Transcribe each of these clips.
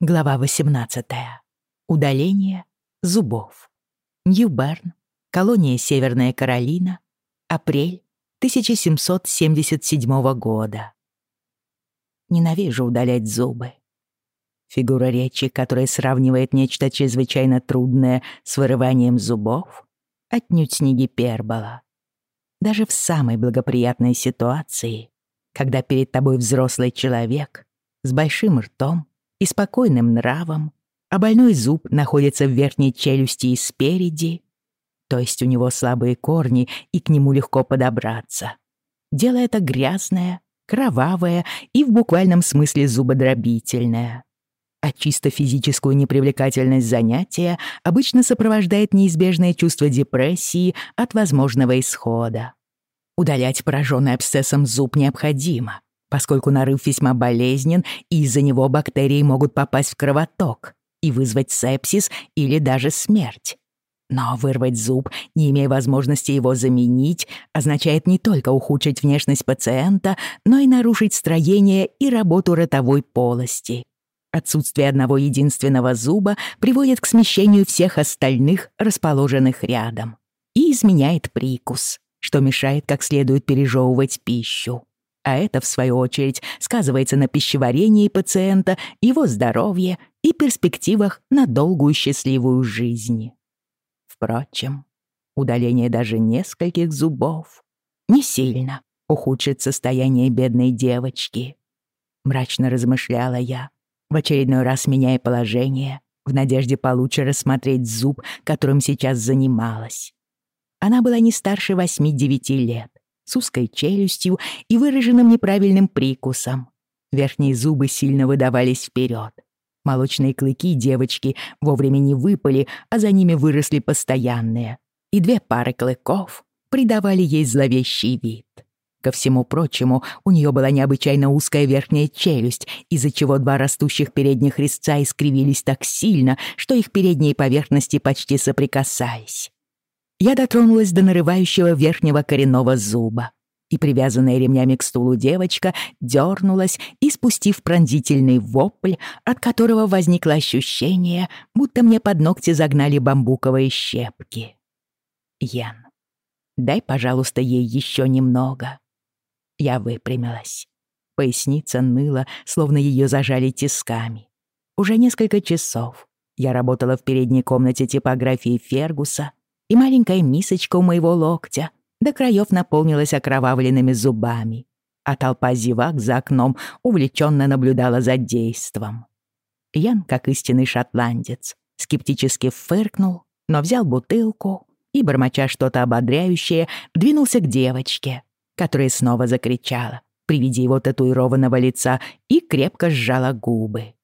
Глава 18. Удаление зубов. Нью-Берн, колония Северная Каролина, апрель 1777 года. Ненавижу удалять зубы. Фигура речи, которая сравнивает нечто чрезвычайно трудное с вырыванием зубов, отнюдь не гипербола. Даже в самой благоприятной ситуации, когда перед тобой взрослый человек с большим ртом и спокойным нравом, а больной зуб находится в верхней челюсти и спереди, то есть у него слабые корни и к нему легко подобраться. Дело это грязное, кровавое и в буквальном смысле зубодробительное. А чисто физическую непривлекательность занятия обычно сопровождает неизбежное чувство депрессии от возможного исхода. Удалять пораженный абсцессом зуб необходимо, поскольку нарыв весьма болезнен, и из-за него бактерии могут попасть в кровоток и вызвать сепсис или даже смерть. Но вырвать зуб, не имея возможности его заменить, означает не только ухудшить внешность пациента, но и нарушить строение и работу ротовой полости. Отсутствие одного единственного зуба приводит к смещению всех остальных, расположенных рядом, и изменяет прикус, что мешает как следует пережевывать пищу а это, в свою очередь, сказывается на пищеварении пациента, его здоровье и перспективах на долгую счастливую жизнь. Впрочем, удаление даже нескольких зубов не сильно ухудшит состояние бедной девочки. Мрачно размышляла я, в очередной раз меняя положение, в надежде получше рассмотреть зуб, которым сейчас занималась. Она была не старше восьми-девяти лет, с узкой челюстью и выраженным неправильным прикусом. Верхние зубы сильно выдавались вперед. Молочные клыки девочки вовремя не выпали, а за ними выросли постоянные. И две пары клыков придавали ей зловещий вид. Ко всему прочему, у нее была необычайно узкая верхняя челюсть, из-за чего два растущих передних резца искривились так сильно, что их передние поверхности почти соприкасались. Я дотронулась до нарывающего верхнего коренного зуба, и привязанная ремнями к стулу девочка дернулась и, спустив пронзительный вопль, от которого возникло ощущение, будто мне под ногти загнали бамбуковые щепки. «Ян, дай, пожалуйста, ей еще немного». Я выпрямилась. Поясница ныла, словно ее зажали тисками. Уже несколько часов я работала в передней комнате типографии Фергуса, и маленькая мисочка у моего локтя до краев наполнилась окровавленными зубами, а толпа зевак за окном увлеченно наблюдала за действом. Ян, как истинный шотландец, скептически фыркнул, но взял бутылку и, бормоча что-то ободряющее, двинулся к девочке, которая снова закричала при виде его татуированного лица и крепко сжала губы.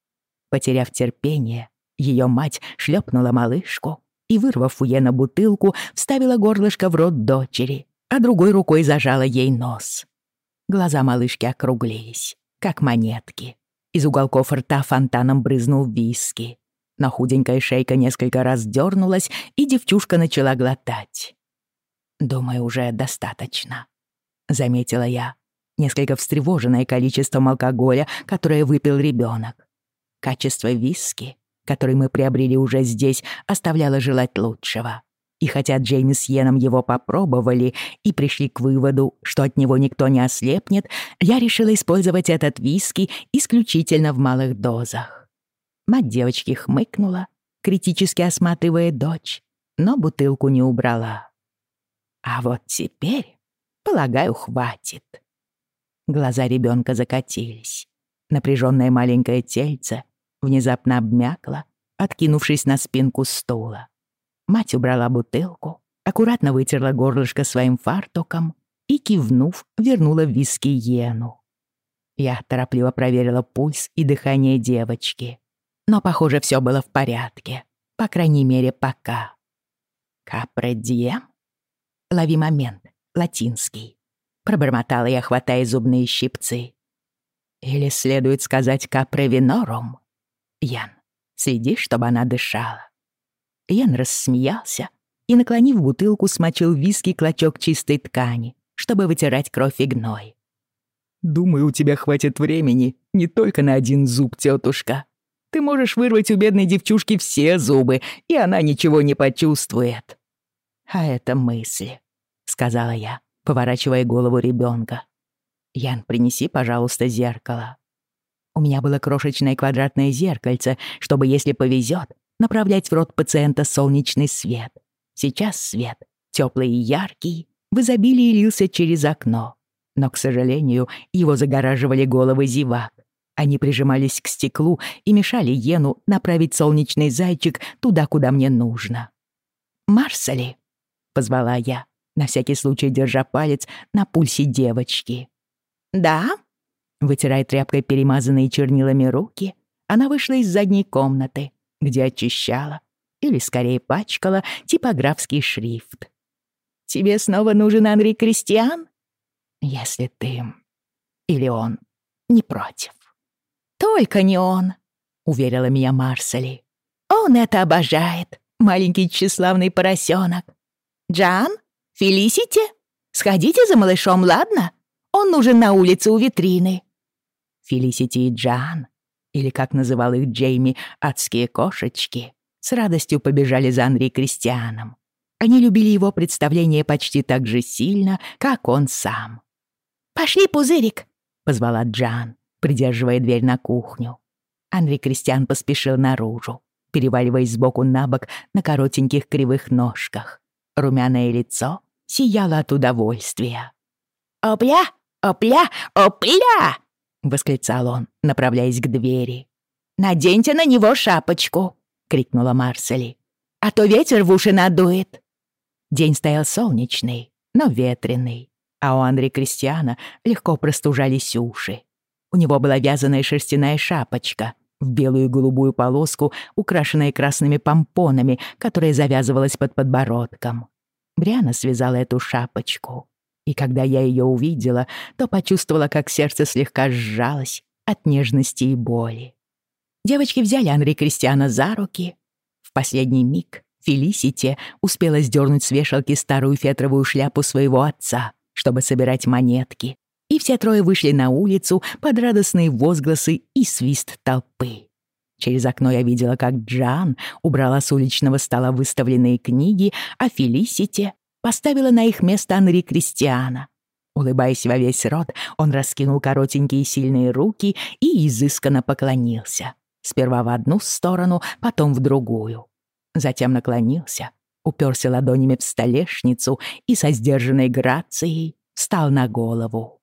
Потеряв терпение, ее мать шлепнула малышку и, вырвав у Йена бутылку, вставила горлышко в рот дочери, а другой рукой зажала ей нос. Глаза малышки округлились, как монетки. Из уголков рта фонтаном брызнул виски. Но худенькая шейка несколько раз дернулась, и девчушка начала глотать. «Думаю, уже достаточно», — заметила я, несколько встревоженное количеством алкоголя, которое выпил ребенок. Качество виски который мы приобрели уже здесь, оставляло желать лучшего. И хотя Джейми с Йеном его попробовали и пришли к выводу, что от него никто не ослепнет, я решила использовать этот виски исключительно в малых дозах. Мать девочки хмыкнула, критически осматривая дочь, но бутылку не убрала. А вот теперь, полагаю, хватит. Глаза ребенка закатились. Напряженное маленькое тельце внезапно обмякла, откинувшись на спинку стула. Мать убрала бутылку, аккуратно вытерла горлышко своим фартуком и, кивнув, вернула виски Йену. Я торопливо проверила пульс и дыхание девочки. Но, похоже, все было в порядке. По крайней мере, пока. «Капре дием?» «Лови момент, латинский», — пробормотала я, хватая зубные щипцы. «Или следует сказать «капре винорум»?» Ян, следи, чтобы она дышала». Ян рассмеялся и, наклонив бутылку, смочил виски клочок чистой ткани, чтобы вытирать кровь и гной. «Думаю, у тебя хватит времени не только на один зуб, тетушка», Ты можешь вырвать у бедной девчушки все зубы, и она ничего не почувствует. А это мысли, сказала я, поворачивая голову ребенка. Ян, принеси, пожалуйста, зеркало. У меня было крошечное квадратное зеркальце, чтобы, если повезет, направлять в рот пациента солнечный свет. Сейчас свет, теплый и яркий, в изобилии лился через окно. Но, к сожалению, его загораживали головы зевак. Они прижимались к стеклу и мешали Йену направить солнечный зайчик туда, куда мне нужно. «Марсали!» — позвала я, на всякий случай держа палец на пульсе девочки. «Да?» Вытирая тряпкой перемазанные чернилами руки, она вышла из задней комнаты, где очищала, или скорее пачкала, типографский шрифт. «Тебе снова нужен Анри Кристиан?» «Если ты или он не против». «Только не он», — уверила меня Марсели. «Он это обожает, маленький тщеславный поросенок. Джан, Фелисити, сходите за малышом, ладно? Он нужен на улице у витрины». Фелисити и Джан, или, как называл их Джейми, адские кошечки, с радостью побежали за Анри Кристианом. Они любили его представление почти так же сильно, как он сам. «Пошли, пузырик!» — позвала Джан придерживая дверь на кухню. Андрей Кристиан поспешил наружу, переваливаясь сбоку на бок на коротеньких кривых ножках. Румяное лицо сияло от удовольствия. «Опля! Опля! Опля!» — восклицал он, направляясь к двери. «Наденьте на него шапочку!» — крикнула Марсели. «А то ветер в уши надует!» День стоял солнечный, но ветреный, а у Андрея Кристиана легко простужались уши. У него была вязаная шерстяная шапочка в белую и голубую полоску, украшенная красными помпонами, которая завязывалась под подбородком. Бриана связала эту шапочку. И когда я ее увидела, то почувствовала, как сердце слегка сжалось от нежности и боли. Девочки взяли Анри Кристиана за руки. В последний миг Фелисити успела сдернуть с вешалки старую фетровую шляпу своего отца, чтобы собирать монетки, и все трое вышли на улицу под радостные возгласы и свист толпы. Через окно я видела, как Джан убрала с уличного стола выставленные книги, а Фелисити поставила на их место Анри Кристиана. Улыбаясь во весь рот, он раскинул коротенькие сильные руки и изысканно поклонился. Сперва в одну сторону, потом в другую. Затем наклонился, уперся ладонями в столешницу и со сдержанной грацией встал на голову.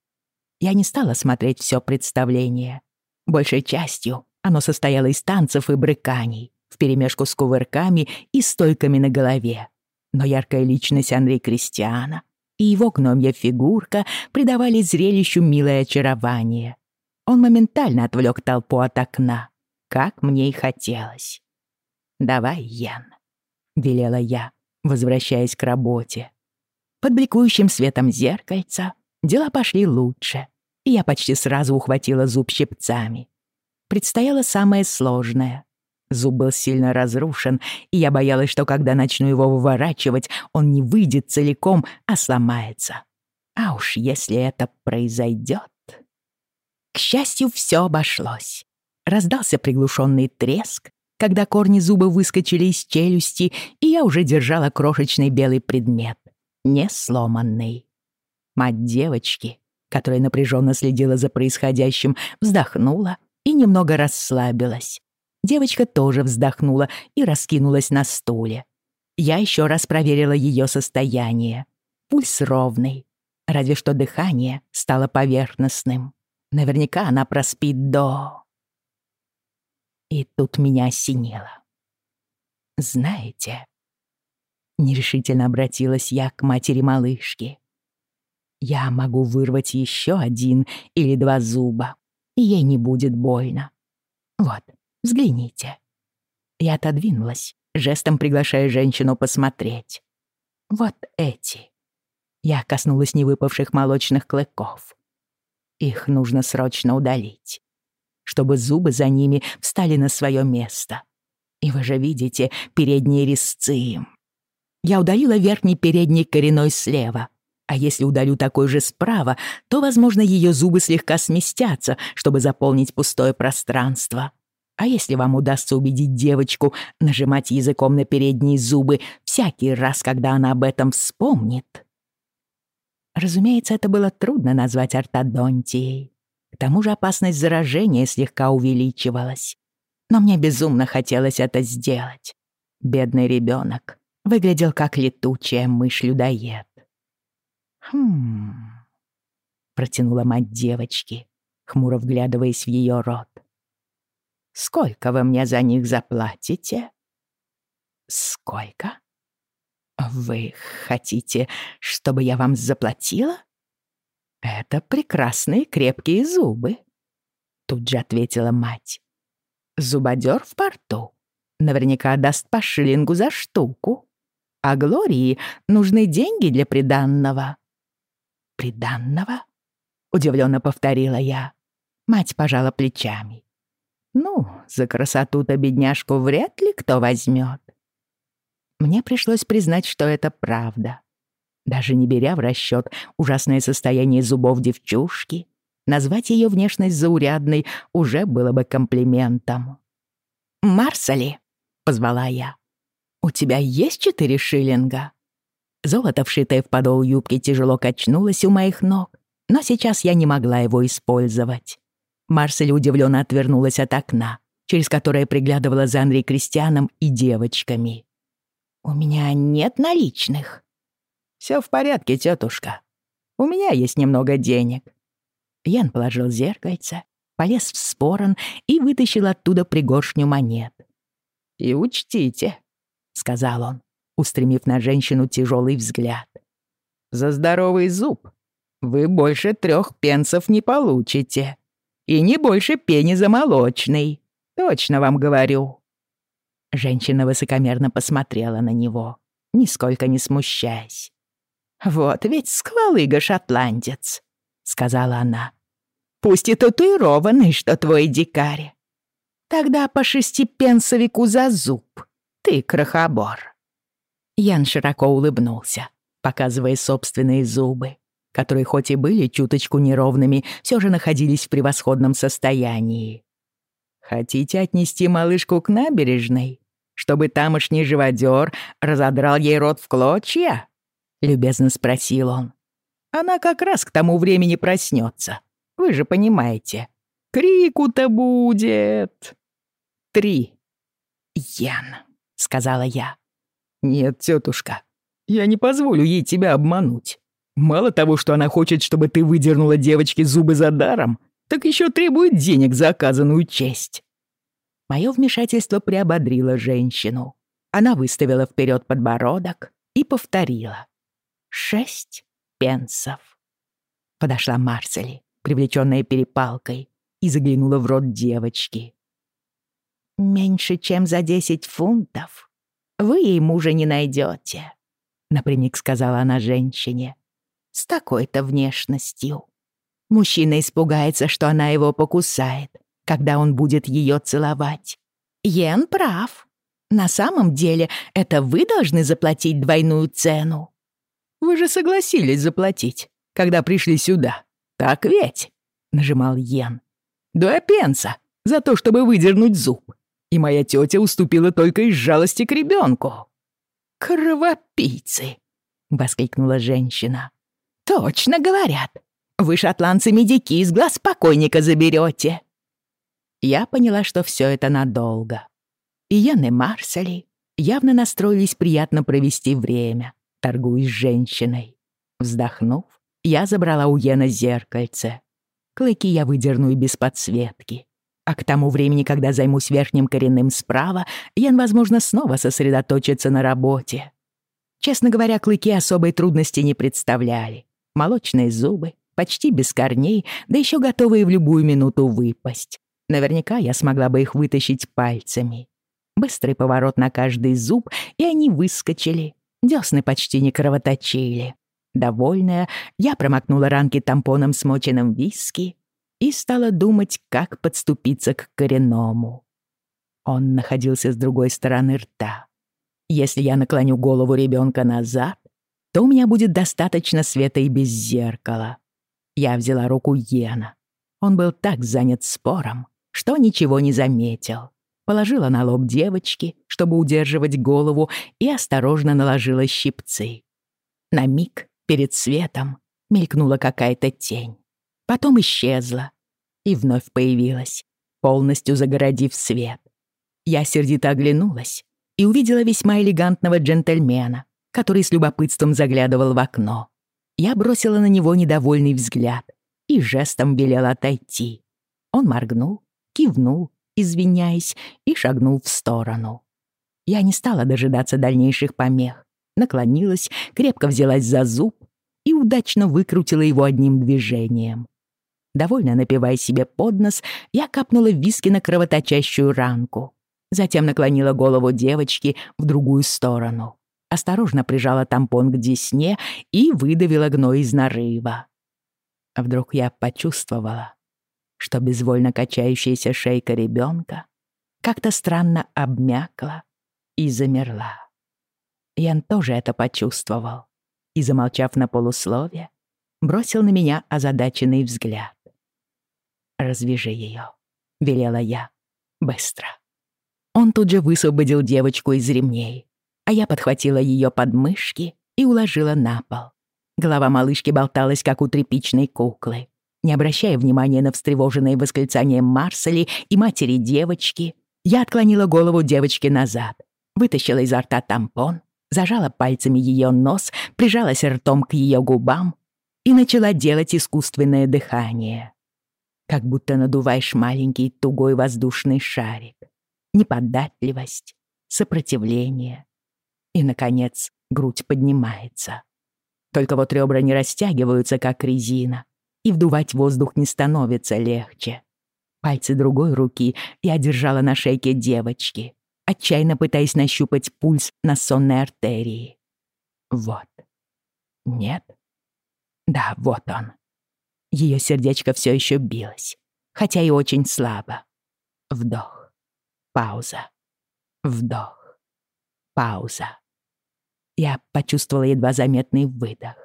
Я не стала смотреть все представление. Большей частью оно состояло из танцев и брыканий, вперемешку с кувырками и стойками на голове. Но яркая личность Анри Кристиана и его гномья фигурка придавали зрелищу милое очарование. Он моментально отвлек толпу от окна, как мне и хотелось. «Давай, Ян», — велела я, возвращаясь к работе. Под бликующим светом зеркальца дела пошли лучше, и я почти сразу ухватила зуб щипцами. Предстояло самое сложное. Зуб был сильно разрушен, и я боялась, что когда начну его выворачивать, он не выйдет целиком, а сломается. А уж если это произойдет... К счастью, все обошлось. Раздался приглушенный треск, когда корни зуба выскочили из челюсти, и я уже держала крошечный белый предмет, не сломанный. Мать девочки, которая напряженно следила за происходящим, вздохнула и немного расслабилась. Девочка тоже вздохнула и раскинулась на стуле. Я еще раз проверила ее состояние. Пульс ровный, разве что дыхание стало поверхностным. Наверняка она проспит до... И тут меня осенило. «Знаете...» Нерешительно обратилась я к матери малышки. Я могу вырвать еще один или два зуба, и ей не будет больно. Вот, взгляните. Я отодвинулась, жестом приглашая женщину посмотреть. Вот эти. Я коснулась невыпавших молочных клыков. Их нужно срочно удалить, чтобы зубы за ними встали на свое место. И вы же видите передние резцы. Я удалила верхний передний коренной слева — а если удалю такой же справа, то, возможно, ее зубы слегка сместятся, чтобы заполнить пустое пространство. А если вам удастся убедить девочку нажимать языком на передние зубы всякий раз, когда она об этом вспомнит? Разумеется, это было трудно назвать ортодонтией. К тому же опасность заражения слегка увеличивалась. Но мне безумно хотелось это сделать. Бедный ребенок выглядел как летучая мышь-людоед. «Хм...» — протянула мать девочки, хмуро вглядываясь в ее рот. «Сколько вы мне за них заплатите?» «Сколько? Вы хотите, чтобы я вам заплатила?» «Это прекрасные крепкие зубы», — тут же ответила мать. «Зубодёр в порту наверняка даст по шиллингу за штуку. А Глории нужны деньги для приданного». «Приданного?» — удивленно повторила я. Мать пожала плечами. «Ну, за красоту-то бедняжку вряд ли кто возьмет. Мне пришлось признать, что это правда. Даже не беря в расчет ужасное состояние зубов девчушки, назвать ее внешность заурядной уже было бы комплиментом. «Марсали!» — позвала я. «У тебя есть четыре шиллинга?» Золото, вшитое в подол юбки, тяжело качнулось у моих ног, но сейчас я не могла его использовать. Марсель удивленно отвернулась от окна, через которое приглядывала за Андрей Кристианом и девочками. «У меня нет наличных». «Все в порядке, тетушка. У меня есть немного денег». Ян положил зеркальце, полез в спорон и вытащил оттуда пригоршню монет. «И учтите», — сказал он, устремив на женщину тяжелый взгляд. «За здоровый зуб вы больше трех пенсов не получите. И не больше пени за молочный. Точно вам говорю». Женщина высокомерно посмотрела на него, нисколько не смущаясь. «Вот ведь сквалыга-шотландец», — сказала она. «Пусть и татуированный, что твой дикарь. Тогда по шестипенсовику за зуб, ты крохобор». Ян широко улыбнулся, показывая собственные зубы, которые хоть и были чуточку неровными, все же находились в превосходном состоянии. «Хотите отнести малышку к набережной, чтобы тамошний живодер разодрал ей рот в клочья?» — любезно спросил он. «Она как раз к тому времени проснется. Вы же понимаете. Крику-то будет...» «Три». «Ян», — сказала я. «Нет, тетушка, я не позволю ей тебя обмануть. Мало того, что она хочет, чтобы ты выдернула девочке зубы за даром, так еще требует денег за оказанную честь». Мое вмешательство приободрило женщину. Она выставила вперед подбородок и повторила. «Шесть пенсов». Подошла Марсели, привлеченная перепалкой, и заглянула в рот девочки. «Меньше, чем за десять фунтов вы ей мужа не найдете», — напрямик сказала она женщине. «С такой-то внешностью. Мужчина испугается, что она его покусает, когда он будет ее целовать. Йен прав. На самом деле, это вы должны заплатить двойную цену». «Вы же согласились заплатить, когда пришли сюда, так ведь?» — нажимал Йен. «Два пенса за то, чтобы выдернуть зуб и моя тетя уступила только из жалости к ребенку. «Кровопийцы!» — воскликнула женщина. «Точно говорят. Вы, шотландцы, медики из глаз покойника заберете. Я поняла, что все это надолго. И Ян и Марсели явно настроились приятно провести время, торгуясь с женщиной. Вздохнув, я забрала у Йена зеркальце. Клыки я выдерну и без подсветки. А к тому времени, когда займусь верхним коренным справа, Ян, возможно, снова сосредоточится на работе. Честно говоря, клыки особой трудности не представляли. Молочные зубы, почти без корней, да еще готовые в любую минуту выпасть. Наверняка я смогла бы их вытащить пальцами. Быстрый поворот на каждый зуб, и они выскочили. Десны почти не кровоточили. Довольная, я промокнула ранки тампоном, смоченным виски, и стала думать, как подступиться к коренному. Он находился с другой стороны рта. Если я наклоню голову ребенка назад, то у меня будет достаточно света и без зеркала. Я взяла руку Йена. Он был так занят спором, что ничего не заметил. Положила на лоб девочки, чтобы удерживать голову, и осторожно наложила щипцы. На миг перед светом мелькнула какая-то тень. Потом исчезла и вновь появилась, полностью загородив свет. Я сердито оглянулась и увидела весьма элегантного джентльмена, который с любопытством заглядывал в окно. Я бросила на него недовольный взгляд и жестом велела отойти. Он моргнул, кивнул, извиняясь, и шагнул в сторону. Я не стала дожидаться дальнейших помех, наклонилась, крепко взялась за зуб и удачно выкрутила его одним движением. Довольно напивая себе под нос, я капнула виски на кровоточащую ранку. Затем наклонила голову девочки в другую сторону. Осторожно прижала тампон к десне и выдавила гной из нарыва. Вдруг я почувствовала, что безвольно качающаяся шейка ребенка как-то странно обмякла и замерла. Ян тоже это почувствовал и, замолчав на полуслове, бросил на меня озадаченный взгляд. «Развяжи ее», — велела я. «Быстро». Он тут же высвободил девочку из ремней, а я подхватила ее подмышки и уложила на пол. Голова малышки болталась, как у тряпичной куклы. Не обращая внимания на встревоженные восклицания Марсели и матери девочки, я отклонила голову девочки назад, вытащила изо рта тампон, зажала пальцами ее нос, прижалась ртом к ее губам и начала делать искусственное дыхание. Как будто надуваешь маленький тугой воздушный шарик. Неподатливость, сопротивление. И, наконец, грудь поднимается. Только вот ребра не растягиваются, как резина, и вдувать воздух не становится легче. Пальцы другой руки я держала на шейке девочки, отчаянно пытаясь нащупать пульс на сонной артерии. Вот. Нет? Да, вот он. Ее сердечко все еще билось, хотя и очень слабо. Вдох. Пауза. Вдох. Пауза. Я почувствовала едва заметный выдох.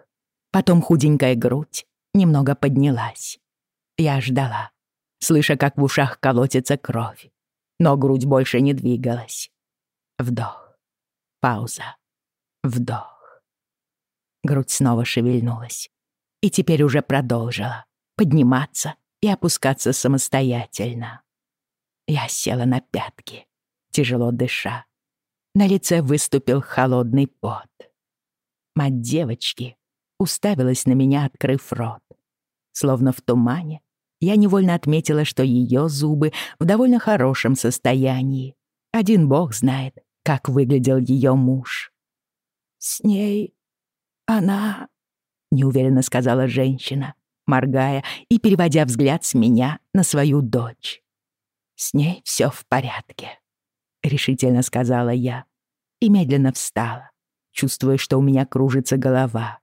Потом худенькая грудь немного поднялась. Я ждала, слыша, как в ушах колотится кровь. Но грудь больше не двигалась. Вдох. Пауза. Вдох. Грудь снова шевельнулась. И теперь уже продолжила подниматься и опускаться самостоятельно. Я села на пятки, тяжело дыша. На лице выступил холодный пот. Мать девочки уставилась на меня, открыв рот. Словно в тумане, я невольно отметила, что ее зубы в довольно хорошем состоянии. Один бог знает, как выглядел ее муж. «С ней она...» — неуверенно сказала женщина, моргая и переводя взгляд с меня на свою дочь. «С ней все в порядке», — решительно сказала я и медленно встала, чувствуя, что у меня кружится голова.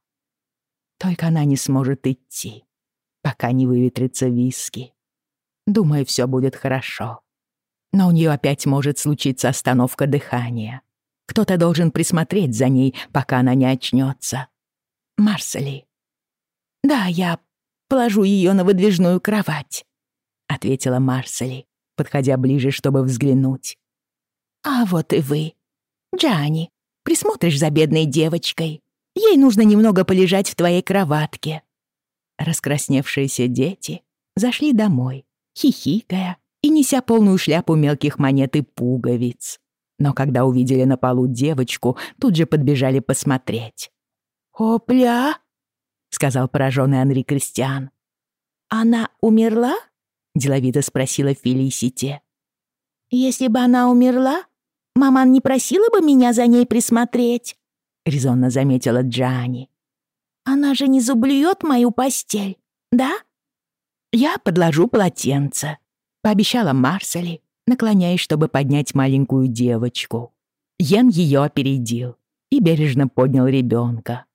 Только она не сможет идти, пока не выветрится виски. Думаю, все будет хорошо. Но у нее опять может случиться остановка дыхания. Кто-то должен присмотреть за ней, пока она не очнется. Марсели. Да, я положу ее на выдвижную кровать, ответила Марсели, подходя ближе, чтобы взглянуть. А вот и вы. Джани, присмотришь за бедной девочкой. Ей нужно немного полежать в твоей кроватке». Раскрасневшиеся дети зашли домой, хихикая и неся полную шляпу мелких монет и пуговиц. Но когда увидели на полу девочку, тут же подбежали посмотреть. «Опля!» — сказал пораженный Анри Кристиан. «Она умерла?» — деловито спросила Фелисити. «Если бы она умерла, маман не просила бы меня за ней присмотреть?» — резонно заметила Джани. «Она же не заблюет мою постель, да?» «Я подложу полотенце», — пообещала Марсели, наклоняясь, чтобы поднять маленькую девочку. Йен ее опередил и бережно поднял ребенка.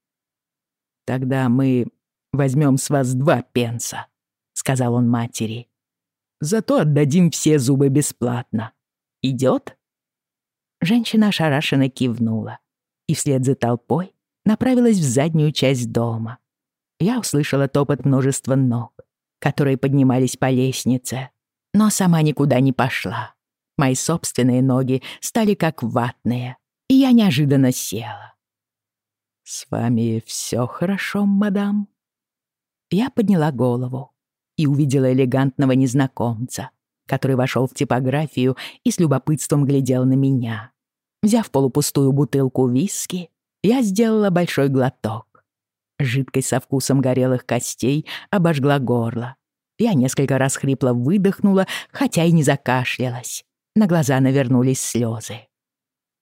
«Тогда мы возьмем с вас два пенса», — сказал он матери. «Зато отдадим все зубы бесплатно. Идет?» Женщина ошарашенно кивнула и вслед за толпой направилась в заднюю часть дома. Я услышала топот множества ног, которые поднимались по лестнице. Но сама никуда не пошла. Мои собственные ноги стали как ватные, и я неожиданно села. «С вами все хорошо, мадам?» Я подняла голову и увидела элегантного незнакомца, который вошел в типографию и с любопытством глядел на меня. Взяв полупустую бутылку виски, я сделала большой глоток. Жидкость со вкусом горелых костей обожгла горло. Я несколько раз хрипло выдохнула, хотя и не закашлялась. На глаза навернулись слезы.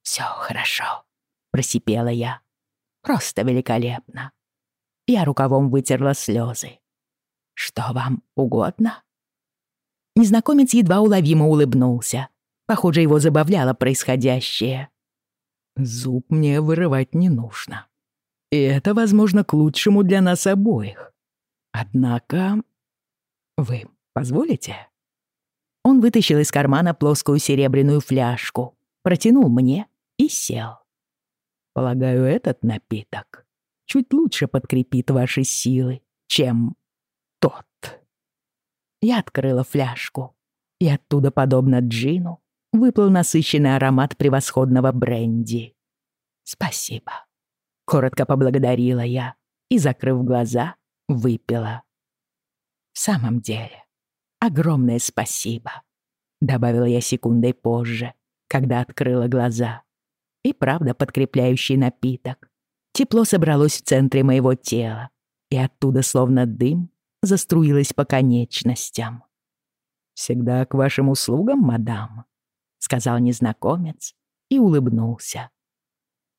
«Всё хорошо», — просипела я. «Просто великолепно». Я рукавом вытерла слезы. «Что вам угодно?» Незнакомец едва уловимо улыбнулся. Похоже, его забавляло происходящее. «Зуб мне вырывать не нужно. И это, возможно, к лучшему для нас обоих. Однако... Вы позволите?» Он вытащил из кармана плоскую серебряную фляжку, протянул мне и сел. «Полагаю, этот напиток чуть лучше подкрепит ваши силы, чем тот». Я открыла фляжку, и оттуда, подобно джину, выплыл насыщенный аромат превосходного бренди. «Спасибо», — коротко поблагодарила я и, закрыв глаза, выпила. «В самом деле, огромное спасибо», — добавила я секундой позже, когда открыла глаза. И правда подкрепляющий напиток. Тепло собралось в центре моего тела, и оттуда, словно дым, заструилась по конечностям. «Всегда к вашим услугам, мадам», — сказал незнакомец и улыбнулся.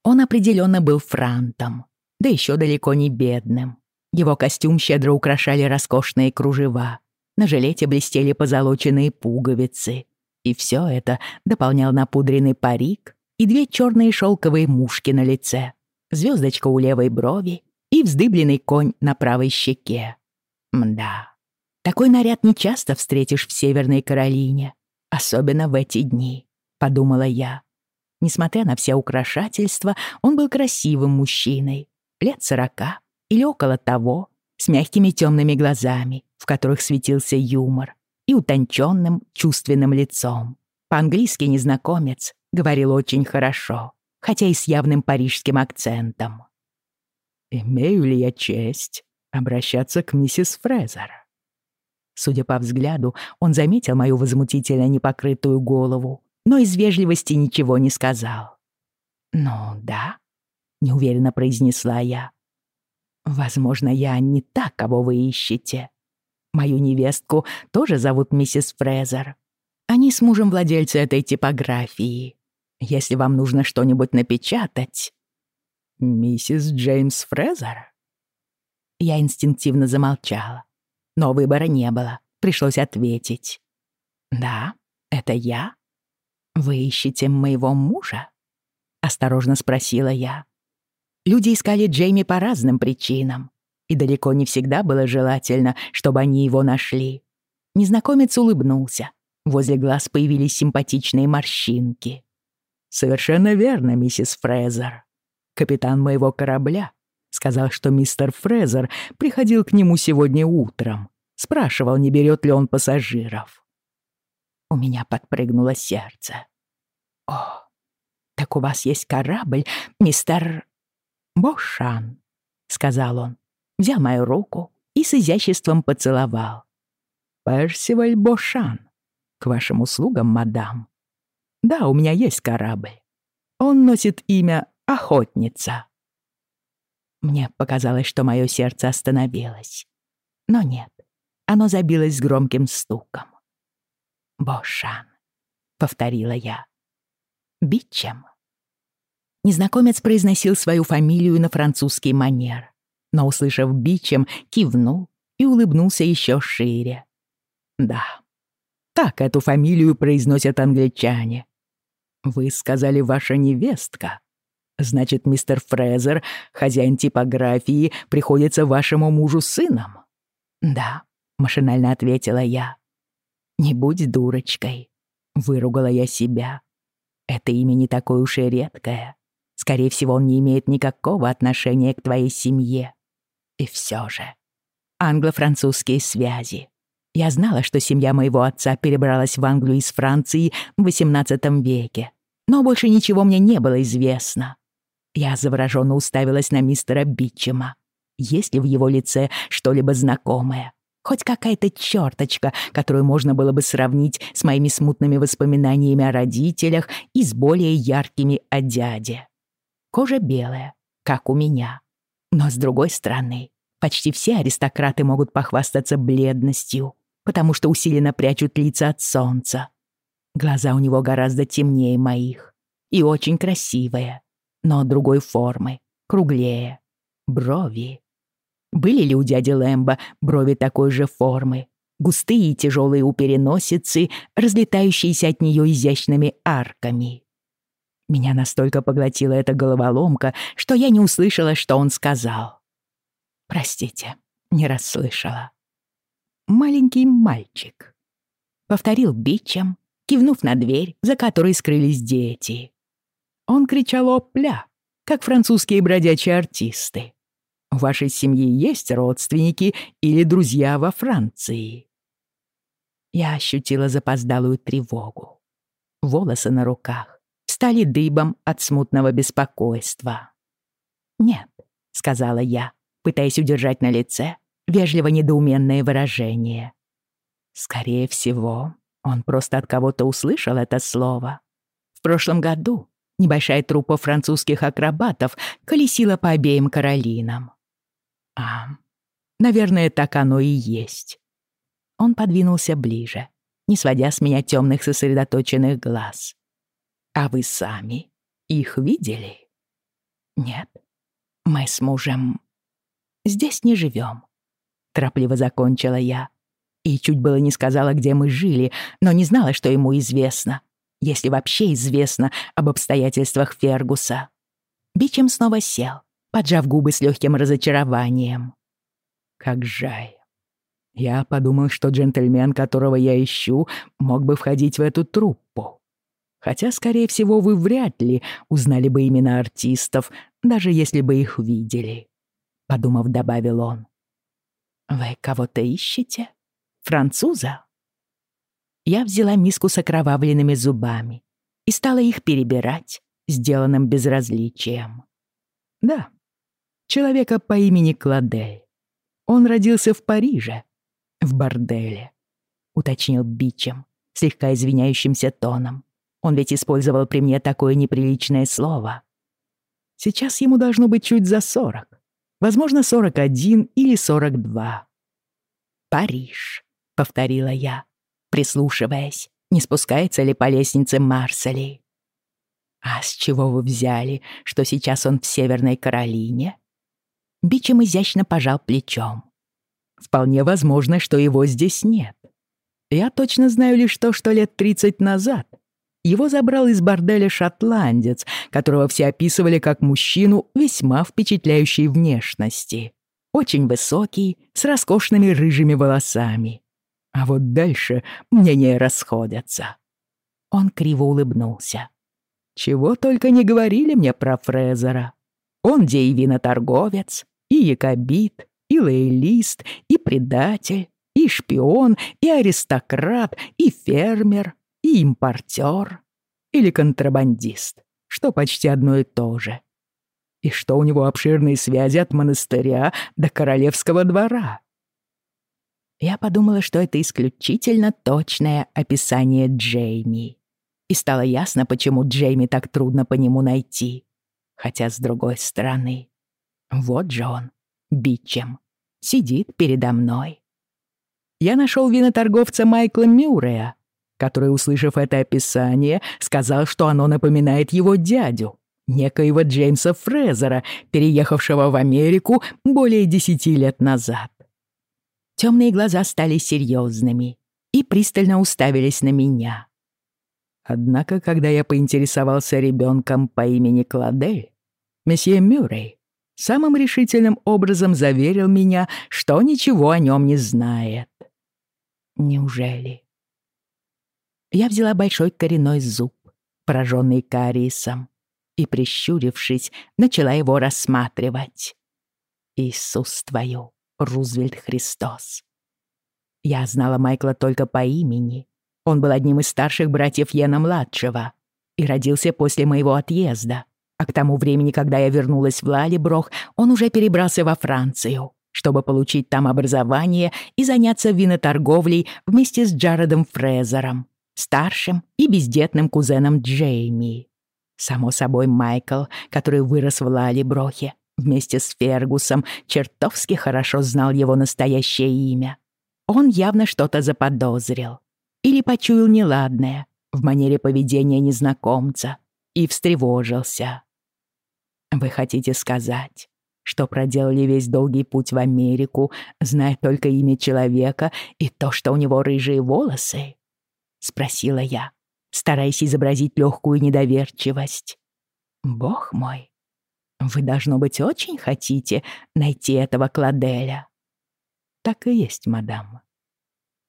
Он определенно был франтом, да еще далеко не бедным. Его костюм щедро украшали роскошные кружева, на жилете блестели позолоченные пуговицы, и все это дополнял напудренный парик и две черные шелковые мушки на лице, звездочка у левой брови и вздыбленный конь на правой щеке. Мда. Такой наряд не часто встретишь в Северной Каролине, особенно в эти дни, подумала я. Несмотря на все украшательства, он был красивым мужчиной, лет сорока или около того, с мягкими темными глазами, в которых светился юмор, и утонченным чувственным лицом. По-английски незнакомец говорил очень хорошо, хотя и с явным парижским акцентом. «Имею ли я честь обращаться к миссис Фрезер. Судя по взгляду, он заметил мою возмутительно непокрытую голову, но из вежливости ничего не сказал. «Ну да», — неуверенно произнесла я. «Возможно, я не та, кого вы ищете. Мою невестку тоже зовут миссис Фрезер. Они с мужем владельцы этой типографии. Если вам нужно что-нибудь напечатать...» «Миссис Джеймс Фрезер?» Я инстинктивно замолчала. Но выбора не было. Пришлось ответить. «Да, это я? Вы ищете моего мужа?» Осторожно спросила я. Люди искали Джейми по разным причинам, и далеко не всегда было желательно, чтобы они его нашли. Незнакомец улыбнулся. Возле глаз появились симпатичные морщинки. «Совершенно верно, миссис Фрезер. Капитан моего корабля Сказал, что мистер Фрезер приходил к нему сегодня утром. Спрашивал, не берет ли он пассажиров. У меня подпрыгнуло сердце. «О, так у вас есть корабль, мистер Бошан», — сказал он. Взял мою руку и с изяществом поцеловал. «Персиваль Бошан, к вашим услугам, мадам. Да, у меня есть корабль. Он носит имя Охотница». Мне показалось, что мое сердце остановилось. Но нет, оно забилось с громким стуком. «Бошан», — повторила я. «Бичем». Незнакомец произносил свою фамилию на французский манер, но, услышав «бичем», кивнул и улыбнулся еще шире. «Да, так эту фамилию произносят англичане. Вы сказали, ваша невестка?» Значит, мистер Фрезер, хозяин типографии, приходится вашему мужу сыном? Да, машинально ответила я. Не будь дурочкой, выругала я себя. Это имя не такое уж и редкое. Скорее всего, он не имеет никакого отношения к твоей семье. И все же. Англо-французские связи. Я знала, что семья моего отца перебралась в Англию из Франции в XVIII веке, но больше ничего мне не было известно. Я завороженно уставилась на мистера Бичема. Есть ли в его лице что-либо знакомое? Хоть какая-то черточка, которую можно было бы сравнить с моими смутными воспоминаниями о родителях и с более яркими о дяде. Кожа белая, как у меня. Но с другой стороны, почти все аристократы могут похвастаться бледностью, потому что усиленно прячут лица от солнца. Глаза у него гораздо темнее моих и очень красивые, но другой формы, круглее. Брови. Были ли у дяди Лэмбо брови такой же формы? Густые и тяжелые у переносицы, разлетающиеся от нее изящными арками. Меня настолько поглотила эта головоломка, что я не услышала, что он сказал. Простите, не расслышала. Маленький мальчик. Повторил бичем, кивнув на дверь, за которой скрылись дети. Он кричал «Опля!», как французские бродячие артисты. У вашей семьи есть родственники или друзья во Франции?» Я ощутила запоздалую тревогу. Волосы на руках стали дыбом от смутного беспокойства. «Нет», — сказала я, пытаясь удержать на лице вежливо недоуменное выражение. «Скорее всего, он просто от кого-то услышал это слово. В прошлом году небольшая труппа французских акробатов колесила по обеим Каролинам. А, наверное, так оно и есть. Он подвинулся ближе, не сводя с меня темных сосредоточенных глаз. А вы сами их видели? Нет. Мы с мужем здесь не живем. Торопливо закончила я. И чуть было не сказала, где мы жили, но не знала, что ему известно. Если вообще известно об обстоятельствах Фергуса. Бичем снова сел, поджав губы с легким разочарованием. Как жаль. Я подумал, что джентльмен, которого я ищу, мог бы входить в эту труппу. Хотя, скорее всего, вы вряд ли узнали бы имена артистов, даже если бы их видели. Подумав, добавил он. «Вы кого-то ищете? Француза?» Я взяла миску с окровавленными зубами и стала их перебирать, сделанным безразличием. Да, человека по имени Кладель. Он родился в Париже, в борделе, уточнил Бичем, слегка извиняющимся тоном. Он ведь использовал при мне такое неприличное слово. Сейчас ему должно быть чуть за сорок. Возможно, сорок один или сорок два. «Париж», — повторила я, прислушиваясь, не спускается ли по лестнице Марсели. «А с чего вы взяли, что сейчас он в Северной Каролине?» Бичем изящно пожал плечом. «Вполне возможно, что его здесь нет. Я точно знаю лишь то, что лет 30 назад его забрал из борделя шотландец, которого все описывали как мужчину весьма впечатляющей внешности. Очень высокий, с роскошными рыжими волосами. А вот дальше мнения расходятся. Он криво улыбнулся. Чего только не говорили мне про Фрезера. Он где и якобит, и лоялист, и предатель, и шпион, и аристократ, и фермер, и импортер, или контрабандист, что почти одно и то же. И что у него обширные связи от монастыря до королевского двора. Я подумала, что это исключительно точное описание Джейми. И стало ясно, почему Джейми так трудно по нему найти. Хотя, с другой стороны, вот же он, Бичем, сидит передо мной. Я нашел виноторговца Майкла Мюррея, который, услышав это описание, сказал, что оно напоминает его дядю, некоего Джеймса Фрезера, переехавшего в Америку более десяти лет назад. Темные глаза стали серьезными и пристально уставились на меня. Однако, когда я поинтересовался ребенком по имени Кладель, месье Мюррей самым решительным образом заверил меня, что ничего о нем не знает. Неужели? Я взяла большой коренной зуб, пораженный кариесом, и, прищурившись, начала его рассматривать. «Иисус твою, Рузвельт Христос!» Я знала Майкла только по имени. Он был одним из старших братьев Йена-младшего и родился после моего отъезда. А к тому времени, когда я вернулась в Лалиброх, он уже перебрался во Францию, чтобы получить там образование и заняться виноторговлей вместе с Джаредом Фрезером, старшим и бездетным кузеном Джейми. Само собой, Майкл, который вырос в Лалиброхе, вместе с Фергусом, чертовски хорошо знал его настоящее имя. Он явно что-то заподозрил. Или почуял неладное в манере поведения незнакомца и встревожился. Вы хотите сказать, что проделали весь долгий путь в Америку, зная только имя человека и то, что у него рыжие волосы? Спросила я, стараясь изобразить легкую недоверчивость. Бог мой, вы, должно быть, очень хотите найти этого Кладеля. Так и есть, мадам.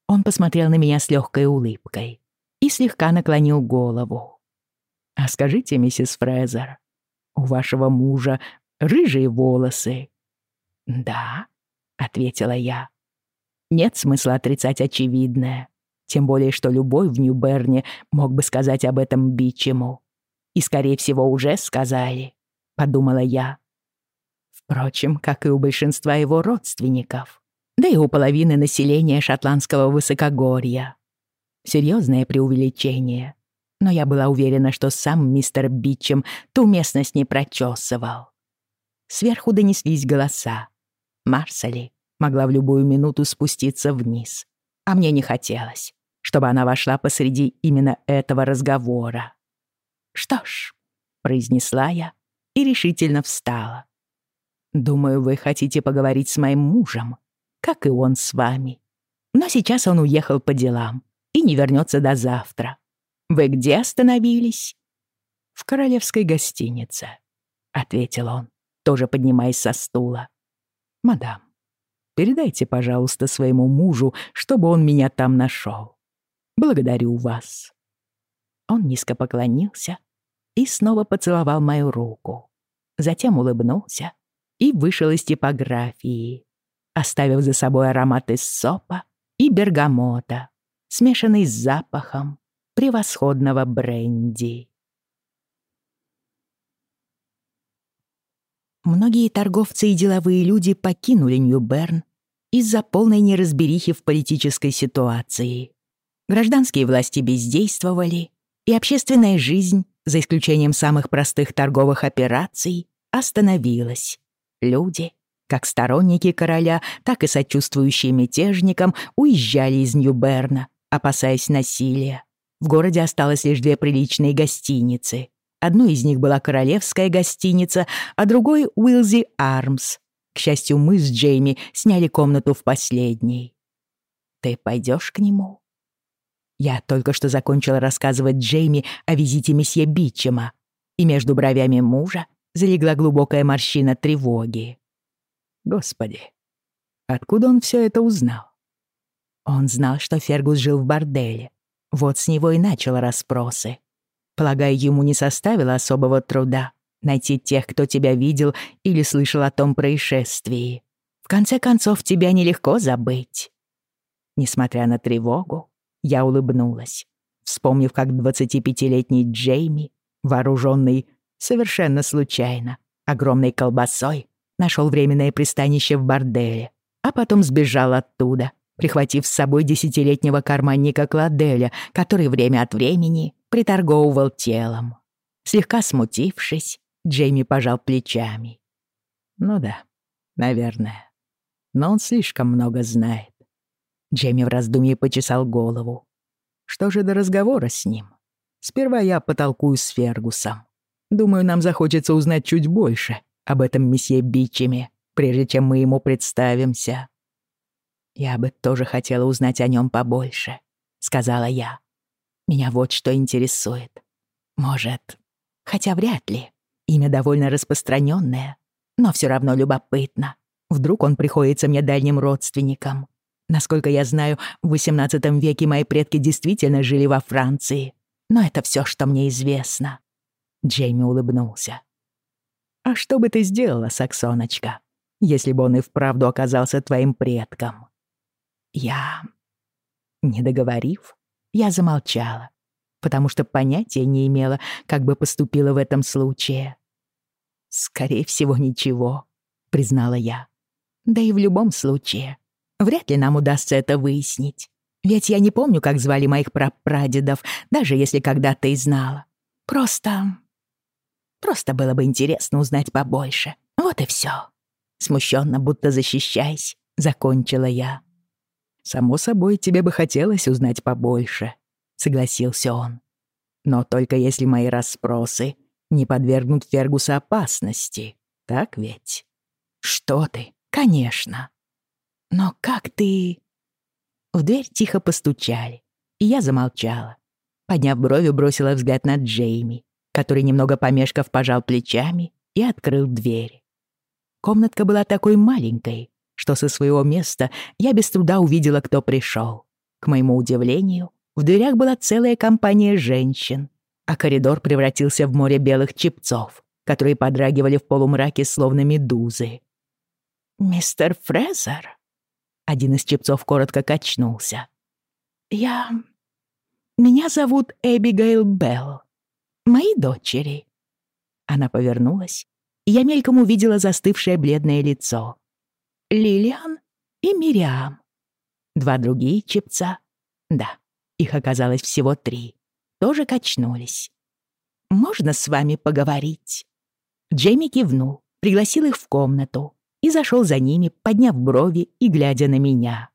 Он посмотрел на меня с легкой улыбкой и слегка наклонил голову. «А скажите, миссис Фрезер, у вашего мужа рыжие волосы?» «Да», — ответила я. «Нет смысла отрицать очевидное, тем более что любой в Нью-Берне мог бы сказать об этом Бичему. И, скорее всего, уже сказали», — подумала я. Впрочем, как и у большинства его родственников да и у половины населения шотландского высокогорья. Серьезное преувеличение. Но я была уверена, что сам мистер Бичем ту местность не прочесывал. Сверху донеслись голоса. Марсали могла в любую минуту спуститься вниз. А мне не хотелось, чтобы она вошла посреди именно этого разговора. «Что ж», — произнесла я и решительно встала. «Думаю, вы хотите поговорить с моим мужем», как и он с вами. Но сейчас он уехал по делам и не вернется до завтра. Вы где остановились?» «В королевской гостинице», — ответил он, тоже поднимаясь со стула. «Мадам, передайте, пожалуйста, своему мужу, чтобы он меня там нашел. Благодарю вас». Он низко поклонился и снова поцеловал мою руку. Затем улыбнулся и вышел из типографии оставив за собой аромат из сопа и бергамота, смешанный с запахом превосходного бренди. Многие торговцы и деловые люди покинули Нью-Берн из-за полной неразберихи в политической ситуации. Гражданские власти бездействовали, и общественная жизнь, за исключением самых простых торговых операций, остановилась. Люди как сторонники короля, так и сочувствующие мятежникам уезжали из Нью-Берна, опасаясь насилия. В городе осталось лишь две приличные гостиницы. Одной из них была королевская гостиница, а другой — Уилзи Армс. К счастью, мы с Джейми сняли комнату в последней. «Ты пойдешь к нему?» Я только что закончила рассказывать Джейми о визите месье Бичема, и между бровями мужа залегла глубокая морщина тревоги. Господи, откуда он все это узнал? Он знал, что Фергус жил в борделе. Вот с него и начал расспросы. Полагаю, ему не составило особого труда найти тех, кто тебя видел или слышал о том происшествии. В конце концов, тебя нелегко забыть. Несмотря на тревогу, я улыбнулась, вспомнив, как 25-летний Джейми, вооруженный совершенно случайно огромной колбасой, нашел временное пристанище в борделе, а потом сбежал оттуда, прихватив с собой десятилетнего карманника Кладеля, который время от времени приторговывал телом. Слегка смутившись, Джейми пожал плечами. «Ну да, наверное. Но он слишком много знает». Джейми в раздумье почесал голову. «Что же до разговора с ним? Сперва я потолкую с Фергусом. Думаю, нам захочется узнать чуть больше об этом месье Бичеме, прежде чем мы ему представимся. «Я бы тоже хотела узнать о нем побольше», — сказала я. «Меня вот что интересует. Может, хотя вряд ли, имя довольно распространенное, но все равно любопытно. Вдруг он приходится мне дальним родственником. Насколько я знаю, в XVIII веке мои предки действительно жили во Франции. Но это все, что мне известно». Джейми улыбнулся. А что бы ты сделала, Саксоночка, если бы он и вправду оказался твоим предком? Я... Не договорив, я замолчала, потому что понятия не имела, как бы поступила в этом случае. «Скорее всего, ничего», — признала я. «Да и в любом случае, вряд ли нам удастся это выяснить. Ведь я не помню, как звали моих прапрадедов, даже если когда-то и знала. Просто... Просто было бы интересно узнать побольше. Вот и все. Смущенно, будто защищаясь, закончила я. «Само собой, тебе бы хотелось узнать побольше», — согласился он. «Но только если мои расспросы не подвергнут Фергуса опасности, так ведь?» «Что ты? Конечно. Но как ты...» В дверь тихо постучали, и я замолчала. Подняв брови, бросила взгляд на Джейми, который, немного помешков, пожал плечами и открыл дверь. Комнатка была такой маленькой, что со своего места я без труда увидела, кто пришел. К моему удивлению, в дверях была целая компания женщин, а коридор превратился в море белых чепцов, которые подрагивали в полумраке, словно медузы. «Мистер Фрезер?» Один из чепцов коротко качнулся. «Я... Меня зовут Эбигейл Белл. Мои дочери». Она повернулась, и я мельком увидела застывшее бледное лицо. Лилиан и Мириам. Два другие чепца. Да, их оказалось всего три. Тоже качнулись. «Можно с вами поговорить?» Джейми кивнул, пригласил их в комнату и зашел за ними, подняв брови и глядя на меня.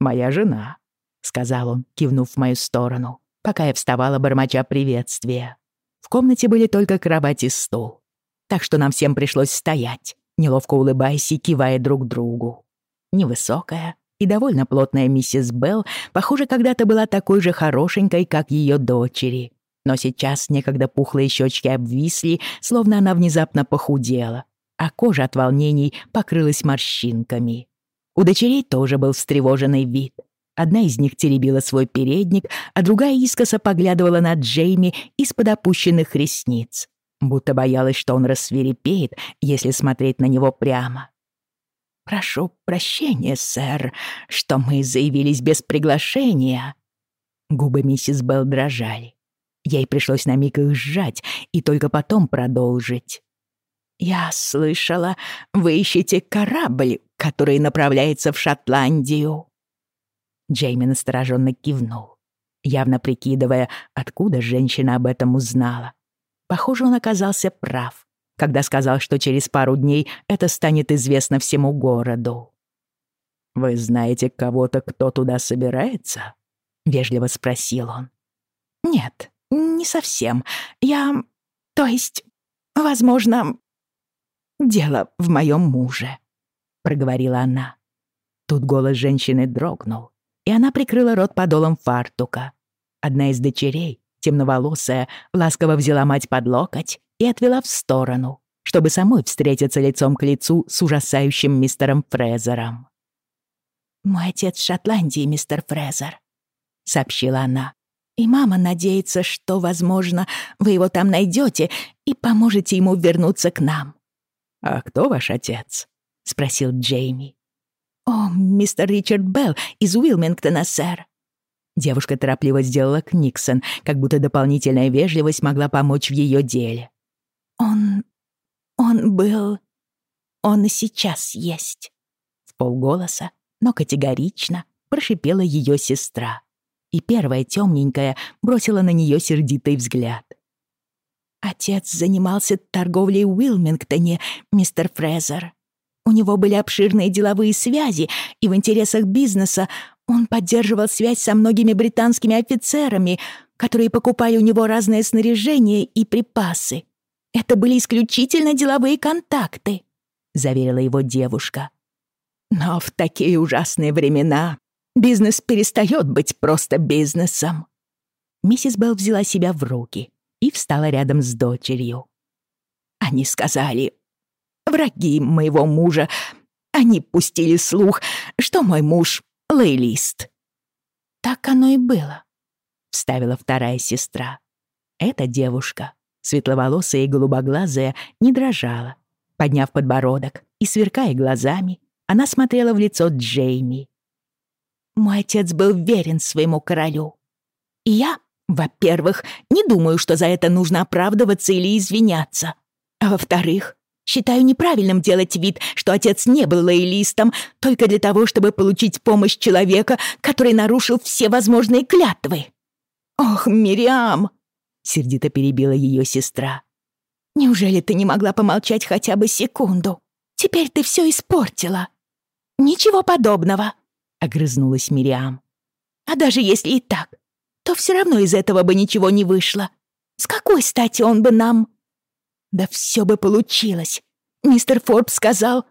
«Моя жена», — сказал он, кивнув в мою сторону, пока я вставала, бормоча приветствия. В комнате были только кровать и стул, так что нам всем пришлось стоять, неловко улыбаясь и кивая друг другу. Невысокая и довольно плотная миссис Белл, похоже, когда-то была такой же хорошенькой, как ее дочери. Но сейчас некогда пухлые щечки обвисли, словно она внезапно похудела, а кожа от волнений покрылась морщинками. У дочерей тоже был встревоженный вид. Одна из них теребила свой передник, а другая искоса поглядывала на Джейми из-под опущенных ресниц будто боялась, что он рассверепеет, если смотреть на него прямо. «Прошу прощения, сэр, что мы заявились без приглашения». Губы миссис Белл дрожали. Ей пришлось на миг их сжать и только потом продолжить. «Я слышала, вы ищете корабль, который направляется в Шотландию». Джейми настороженно кивнул, явно прикидывая, откуда женщина об этом узнала. Похоже, он оказался прав, когда сказал, что через пару дней это станет известно всему городу. «Вы знаете кого-то, кто туда собирается?» — вежливо спросил он. «Нет, не совсем. Я... То есть, возможно, дело в моем муже», — проговорила она. Тут голос женщины дрогнул, и она прикрыла рот подолом фартука. Одна из дочерей, темноволосая, ласково взяла мать под локоть и отвела в сторону, чтобы самой встретиться лицом к лицу с ужасающим мистером Фрезером. «Мой отец в Шотландии, мистер Фрезер», — сообщила она. «И мама надеется, что, возможно, вы его там найдете и поможете ему вернуться к нам». «А кто ваш отец?» — спросил Джейми. «О, мистер Ричард Белл из Уилмингтона, сэр. Девушка торопливо сделала Книксон, как будто дополнительная вежливость могла помочь в ее деле. «Он... он был... он и сейчас есть». В полголоса, но категорично прошипела ее сестра. И первая темненькая бросила на нее сердитый взгляд. «Отец занимался торговлей в Уилмингтоне, мистер Фрезер. У него были обширные деловые связи, и в интересах бизнеса он поддерживал связь со многими британскими офицерами, которые покупали у него разное снаряжение и припасы. Это были исключительно деловые контакты, заверила его девушка. Но в такие ужасные времена бизнес перестает быть просто бизнесом. Миссис Белл взяла себя в руки и встала рядом с дочерью. Они сказали, враги моего мужа, они пустили слух, что мой муж Лейлист». «Так оно и было», — вставила вторая сестра. Эта девушка, светловолосая и голубоглазая, не дрожала. Подняв подбородок и сверкая глазами, она смотрела в лицо Джейми. Мой отец был верен своему королю. И я, во-первых, не думаю, что за это нужно оправдываться или извиняться. А во-вторых, считаю неправильным делать вид, что отец не был лоялистом только для того, чтобы получить помощь человека, который нарушил все возможные клятвы. «Ох, Мириам!» — сердито перебила ее сестра. «Неужели ты не могла помолчать хотя бы секунду? Теперь ты все испортила». «Ничего подобного», — огрызнулась Мириам. «А даже если и так, то все равно из этого бы ничего не вышло. С какой стати он бы нам...» «Да все бы получилось. Мистер Форбс сказал,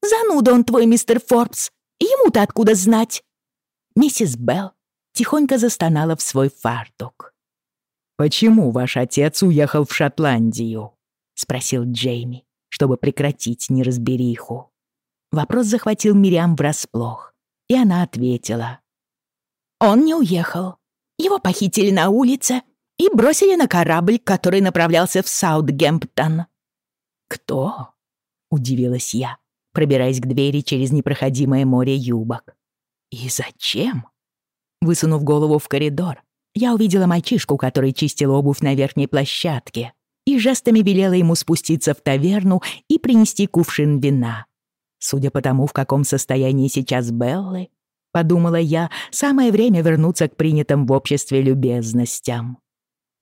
зануда он твой, мистер Форбс, ему-то откуда знать?» Миссис Белл тихонько застонала в свой фартук. «Почему ваш отец уехал в Шотландию?» — спросил Джейми, чтобы прекратить неразбериху. Вопрос захватил Мириам врасплох, и она ответила. «Он не уехал. Его похитили на улице и бросили на корабль, который направлялся в Саутгемптон». «Кто?» — удивилась я, пробираясь к двери через непроходимое море юбок. «И зачем?» Высунув голову в коридор, я увидела мальчишку, который чистил обувь на верхней площадке, и жестами велела ему спуститься в таверну и принести кувшин вина. Судя по тому, в каком состоянии сейчас Беллы, подумала я, самое время вернуться к принятым в обществе любезностям.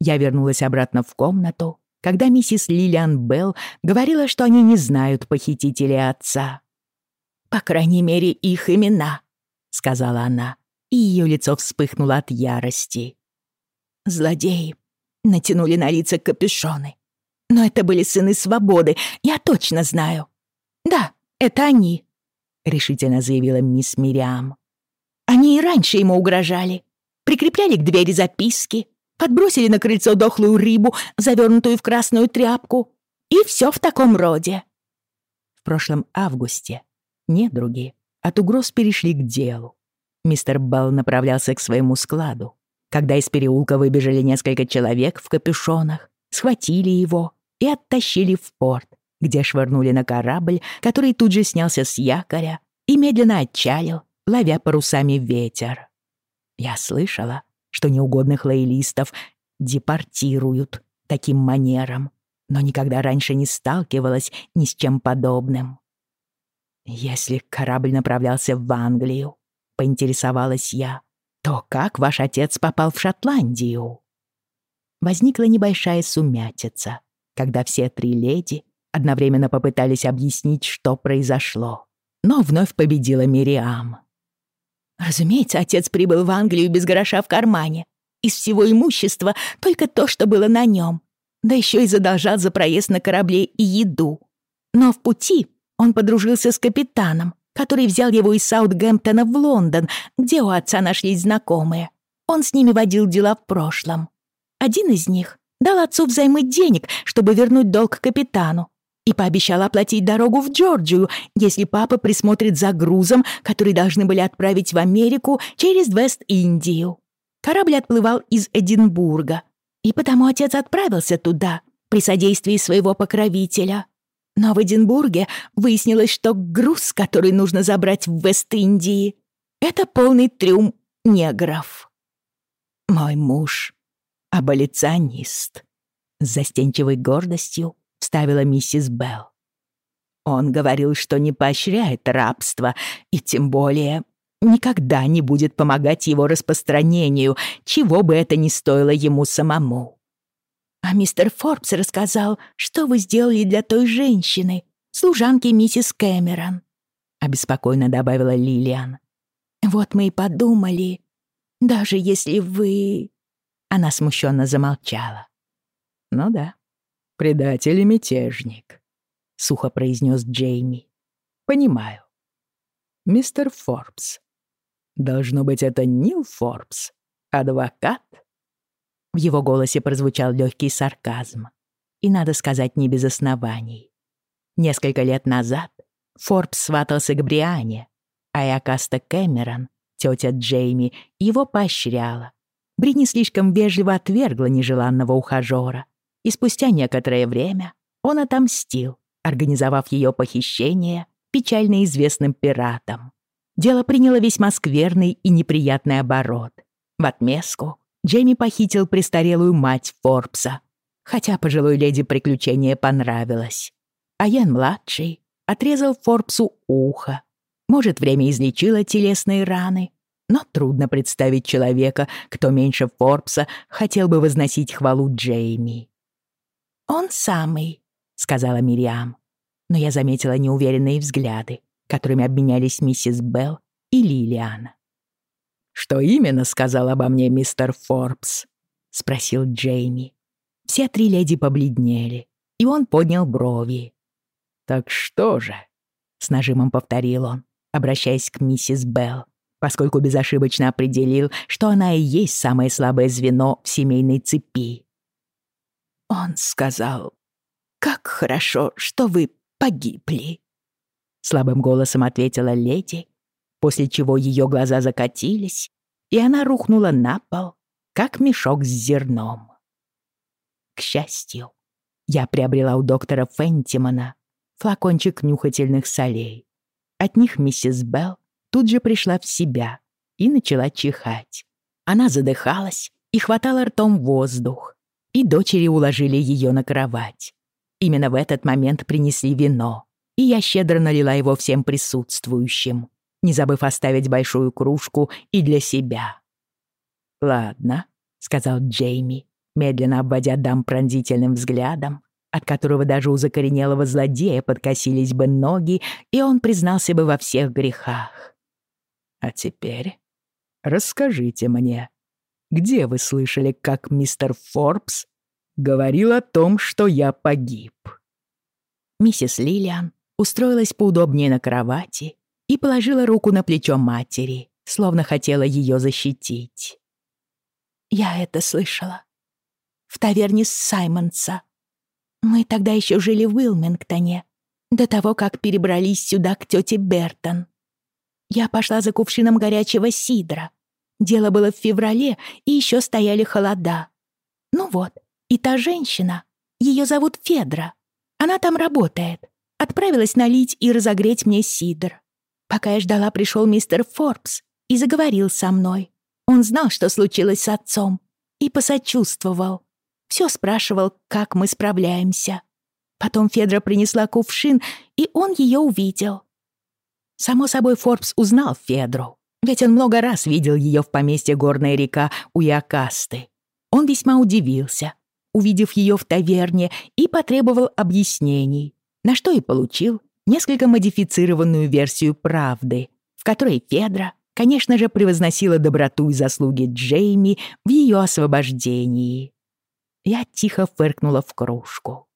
Я вернулась обратно в комнату, когда миссис Лилиан Белл говорила, что они не знают похитителей отца. «По крайней мере, их имена», — сказала она и ее лицо вспыхнуло от ярости. Злодеи натянули на лица капюшоны. Но это были сыны свободы, я точно знаю. Да, это они, — решительно заявила мисс Мириам. Они и раньше ему угрожали. Прикрепляли к двери записки, подбросили на крыльцо дохлую рыбу, завернутую в красную тряпку. И все в таком роде. В прошлом августе недруги от угроз перешли к делу. Мистер Белл направлялся к своему складу, когда из переулка выбежали несколько человек в капюшонах, схватили его и оттащили в порт, где швырнули на корабль, который тут же снялся с якоря и медленно отчалил, ловя парусами ветер. Я слышала, что неугодных лоялистов депортируют таким манером, но никогда раньше не сталкивалась ни с чем подобным. Если корабль направлялся в Англию, поинтересовалась я, то как ваш отец попал в Шотландию? Возникла небольшая сумятица, когда все три леди одновременно попытались объяснить, что произошло. Но вновь победила Мириам. Разумеется, отец прибыл в Англию без гроша в кармане. Из всего имущества только то, что было на нем. Да еще и задолжал за проезд на корабле и еду. Но в пути он подружился с капитаном, который взял его из Саутгемптона в Лондон, где у отца нашлись знакомые. Он с ними водил дела в прошлом. Один из них дал отцу взаймы денег, чтобы вернуть долг капитану, и пообещал оплатить дорогу в Джорджию, если папа присмотрит за грузом, который должны были отправить в Америку через Вест-Индию. Корабль отплывал из Эдинбурга, и потому отец отправился туда при содействии своего покровителя. Но в Эдинбурге выяснилось, что груз, который нужно забрать в Вест-Индии, это полный трюм негров. Мой муж — аболиционист. С застенчивой гордостью вставила миссис Белл. Он говорил, что не поощряет рабство и тем более никогда не будет помогать его распространению, чего бы это ни стоило ему самому. А мистер Форбс рассказал, что вы сделали для той женщины, служанки миссис Кэмерон», — обеспокоенно добавила Лилиан. «Вот мы и подумали, даже если вы...» Она смущенно замолчала. «Ну да, предатель и мятежник», — сухо произнес Джейми. «Понимаю. Мистер Форбс. Должно быть, это Нил Форбс, адвокат?» В его голосе прозвучал легкий сарказм. И, надо сказать, не без оснований. Несколько лет назад Форбс сватался к Бриане, а Иокаста Кэмерон, тетя Джейми, его поощряла. Бри слишком вежливо отвергла нежеланного ухажера, и спустя некоторое время он отомстил, организовав ее похищение печально известным пиратом. дело приняло весьма скверный и неприятный оборот. В отместку Джейми похитил престарелую мать Форбса, хотя пожилой леди приключение понравилось. А Ян-младший отрезал Форбсу ухо. Может, время излечило телесные раны, но трудно представить человека, кто меньше Форбса хотел бы возносить хвалу Джейми. «Он самый», — сказала Мириам. Но я заметила неуверенные взгляды, которыми обменялись миссис Белл и Лилиан. «Что именно сказал обо мне мистер Форбс?» — спросил Джейми. Все три леди побледнели, и он поднял брови. «Так что же?» — с нажимом повторил он, обращаясь к миссис Белл, поскольку безошибочно определил, что она и есть самое слабое звено в семейной цепи. «Он сказал, как хорошо, что вы погибли», — слабым голосом ответила леди, после чего ее глаза закатились, и она рухнула на пол, как мешок с зерном. К счастью, я приобрела у доктора Фентимана флакончик нюхательных солей. От них миссис Белл тут же пришла в себя и начала чихать. Она задыхалась и хватала ртом воздух, и дочери уложили ее на кровать. Именно в этот момент принесли вино, и я щедро налила его всем присутствующим, не забыв оставить большую кружку и для себя. «Ладно», — сказал Джейми, медленно обводя дам пронзительным взглядом, от которого даже у закоренелого злодея подкосились бы ноги, и он признался бы во всех грехах. «А теперь расскажите мне, где вы слышали, как мистер Форбс говорил о том, что я погиб?» Миссис Лилиан устроилась поудобнее на кровати и положила руку на плечо матери, словно хотела ее защитить. «Я это слышала. В таверне Саймонса», мы тогда еще жили в Уилмингтоне, до того, как перебрались сюда к тете Бертон. Я пошла за кувшином горячего сидра. Дело было в феврале, и еще стояли холода. Ну вот, и та женщина, ее зовут Федра. Она там работает. Отправилась налить и разогреть мне сидр. Пока я ждала, пришел мистер Форбс и заговорил со мной. Он знал, что случилось с отцом, и посочувствовал. Все спрашивал, как мы справляемся. Потом Федра принесла кувшин, и он ее увидел. Само собой, Форбс узнал Федру, ведь он много раз видел ее в поместье Горная река у Якасты. Он весьма удивился, увидев ее в таверне, и потребовал объяснений, на что и получил несколько модифицированную версию правды, в которой Федра, конечно же, превозносила доброту и заслуги Джейми в ее освобождении. Я тихо фыркнула в кружку.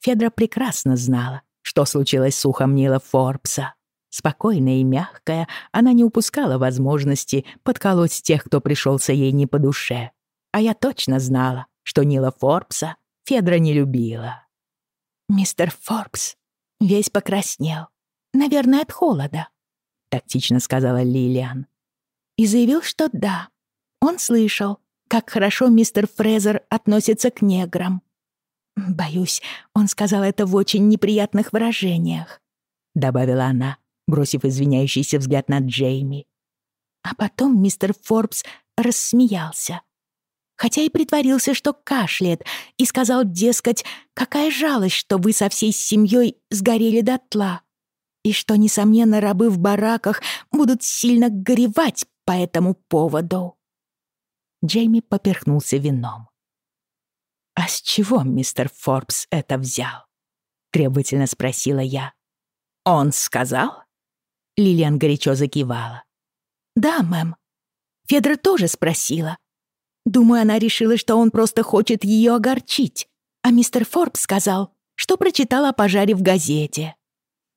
Федра прекрасно знала, что случилось с ухом Нила Форбса. Спокойная и мягкая, она не упускала возможности подколоть тех, кто пришелся ей не по душе. А я точно знала, что Нила Форбса Федра не любила. «Мистер Форбс весь покраснел. Наверное, от холода», — тактично сказала Лилиан. И заявил, что да, он слышал, как хорошо мистер Фрезер относится к неграм. Боюсь, он сказал это в очень неприятных выражениях, добавила она, бросив извиняющийся взгляд на Джейми. А потом мистер Форбс рассмеялся. Хотя и притворился, что кашляет, и сказал, дескать, какая жалость, что вы со всей семьей сгорели дотла, и что, несомненно, рабы в бараках будут сильно горевать по этому поводу. Джейми поперхнулся вином. «А с чего мистер Форбс это взял?» — требовательно спросила я. «Он сказал?» Лилиан горячо закивала. «Да, мэм. Федра тоже спросила. Думаю, она решила, что он просто хочет ее огорчить. А мистер Форбс сказал, что прочитал о пожаре в газете.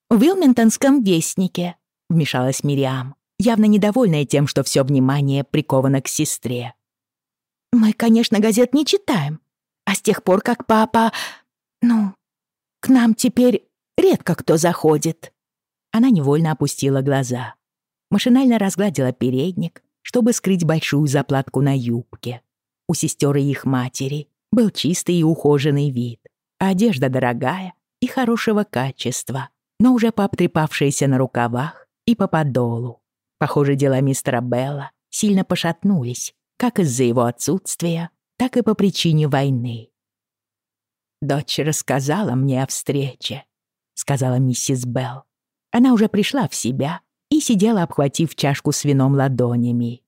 В Вилминтонском вестнике», — вмешалась Мириам, явно недовольная тем, что все внимание приковано к сестре. Мы, конечно, газет не читаем. А с тех пор, как папа... Ну, к нам теперь редко кто заходит». Она невольно опустила глаза. Машинально разгладила передник, чтобы скрыть большую заплатку на юбке. У сестер и их матери был чистый и ухоженный вид. Одежда дорогая и хорошего качества, но уже пообтрепавшаяся на рукавах и по подолу. Похоже, дела мистера Белла сильно пошатнулись, как из-за его отсутствия, так и по причине войны. «Дочь рассказала мне о встрече», — сказала миссис Белл. Она уже пришла в себя сидела, обхватив чашку с вином ладонями.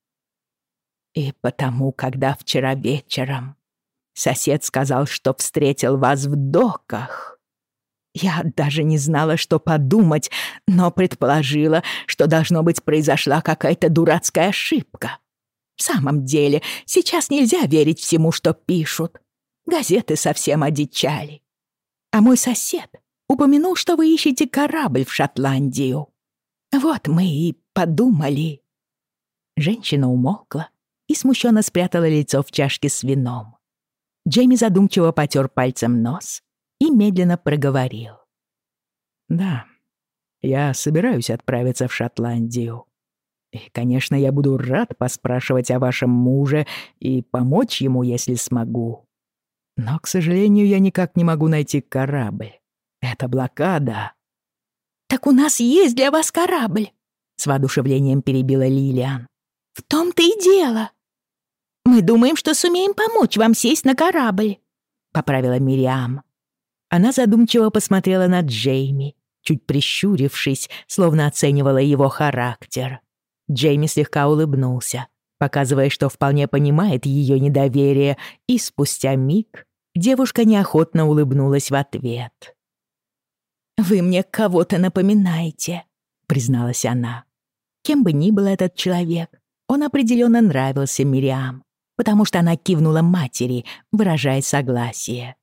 «И потому, когда вчера вечером сосед сказал, что встретил вас в доках, я даже не знала, что подумать, но предположила, что, должно быть, произошла какая-то дурацкая ошибка. В самом деле, сейчас нельзя верить всему, что пишут. Газеты совсем одичали. А мой сосед упомянул, что вы ищете корабль в Шотландию. Вот мы и подумали». Женщина умолкла и смущенно спрятала лицо в чашке с вином. Джейми задумчиво потер пальцем нос и медленно проговорил. «Да, я собираюсь отправиться в Шотландию. И, конечно, я буду рад поспрашивать о вашем муже и помочь ему, если смогу. Но, к сожалению, я никак не могу найти корабль. Это блокада». «Так у нас есть для вас корабль», — с воодушевлением перебила Лилиан. «В том-то и дело. Мы думаем, что сумеем помочь вам сесть на корабль», — поправила Мириам. Она задумчиво посмотрела на Джейми, чуть прищурившись, словно оценивала его характер. Джейми слегка улыбнулся, показывая, что вполне понимает ее недоверие, и спустя миг девушка неохотно улыбнулась в ответ. «Вы мне кого-то напоминаете», — призналась она. Кем бы ни был этот человек, он определенно нравился Мириам, потому что она кивнула матери, выражая согласие.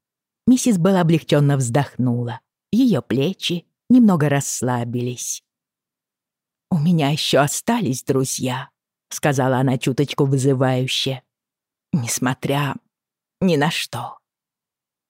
Миссис Белл облегченно вздохнула. Ее плечи немного расслабились. «У меня еще остались друзья», — сказала она чуточку вызывающе. «Несмотря ни на что».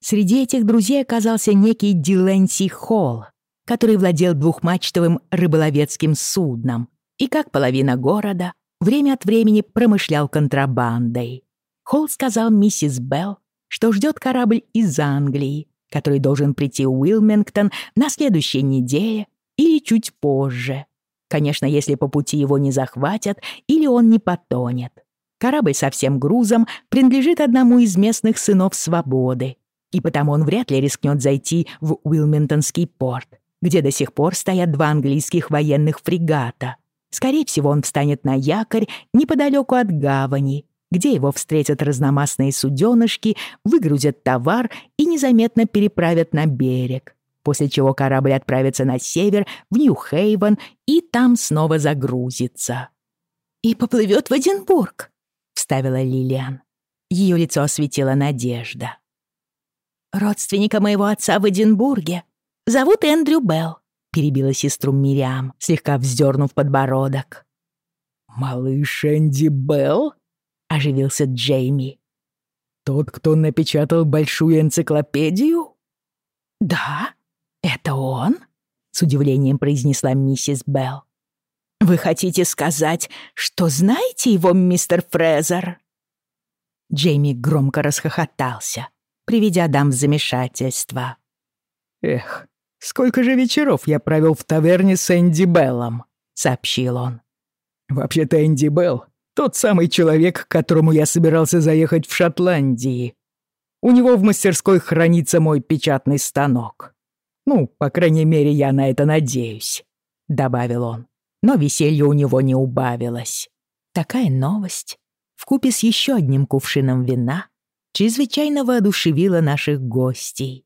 Среди этих друзей оказался некий Диленси Холл, который владел двухмачтовым рыболовецким судном и, как половина города, время от времени промышлял контрабандой. Холл сказал миссис Белл, что ждет корабль из Англии, который должен прийти в Уилмингтон на следующей неделе или чуть позже. Конечно, если по пути его не захватят или он не потонет. Корабль со всем грузом принадлежит одному из местных сынов свободы, и потому он вряд ли рискнет зайти в Уилмингтонский порт, где до сих пор стоят два английских военных фрегата. Скорее всего, он встанет на якорь неподалеку от гавани, где его встретят разномастные суденышки, выгрузят товар и незаметно переправят на берег, после чего корабль отправится на север, в Нью-Хейвен, и там снова загрузится. «И поплывет в Эдинбург», — вставила Лилиан. Ее лицо осветила надежда. «Родственника моего отца в Эдинбурге зовут Эндрю Белл», — перебила сестру Мириам, слегка вздернув подбородок. «Малыш Энди Белл?» — оживился Джейми. «Тот, кто напечатал большую энциклопедию?» «Да, это он?» — с удивлением произнесла миссис Белл. «Вы хотите сказать, что знаете его, мистер Фрезер?» Джейми громко расхохотался, приведя дам в замешательство. «Эх, сколько же вечеров я провел в таверне с Энди Беллом», — сообщил он. «Вообще-то Энди Белл тот самый человек, к которому я собирался заехать в Шотландии. У него в мастерской хранится мой печатный станок. Ну, по крайней мере, я на это надеюсь», — добавил он. Но веселье у него не убавилось. Такая новость, вкупе с еще одним кувшином вина, чрезвычайно воодушевила наших гостей.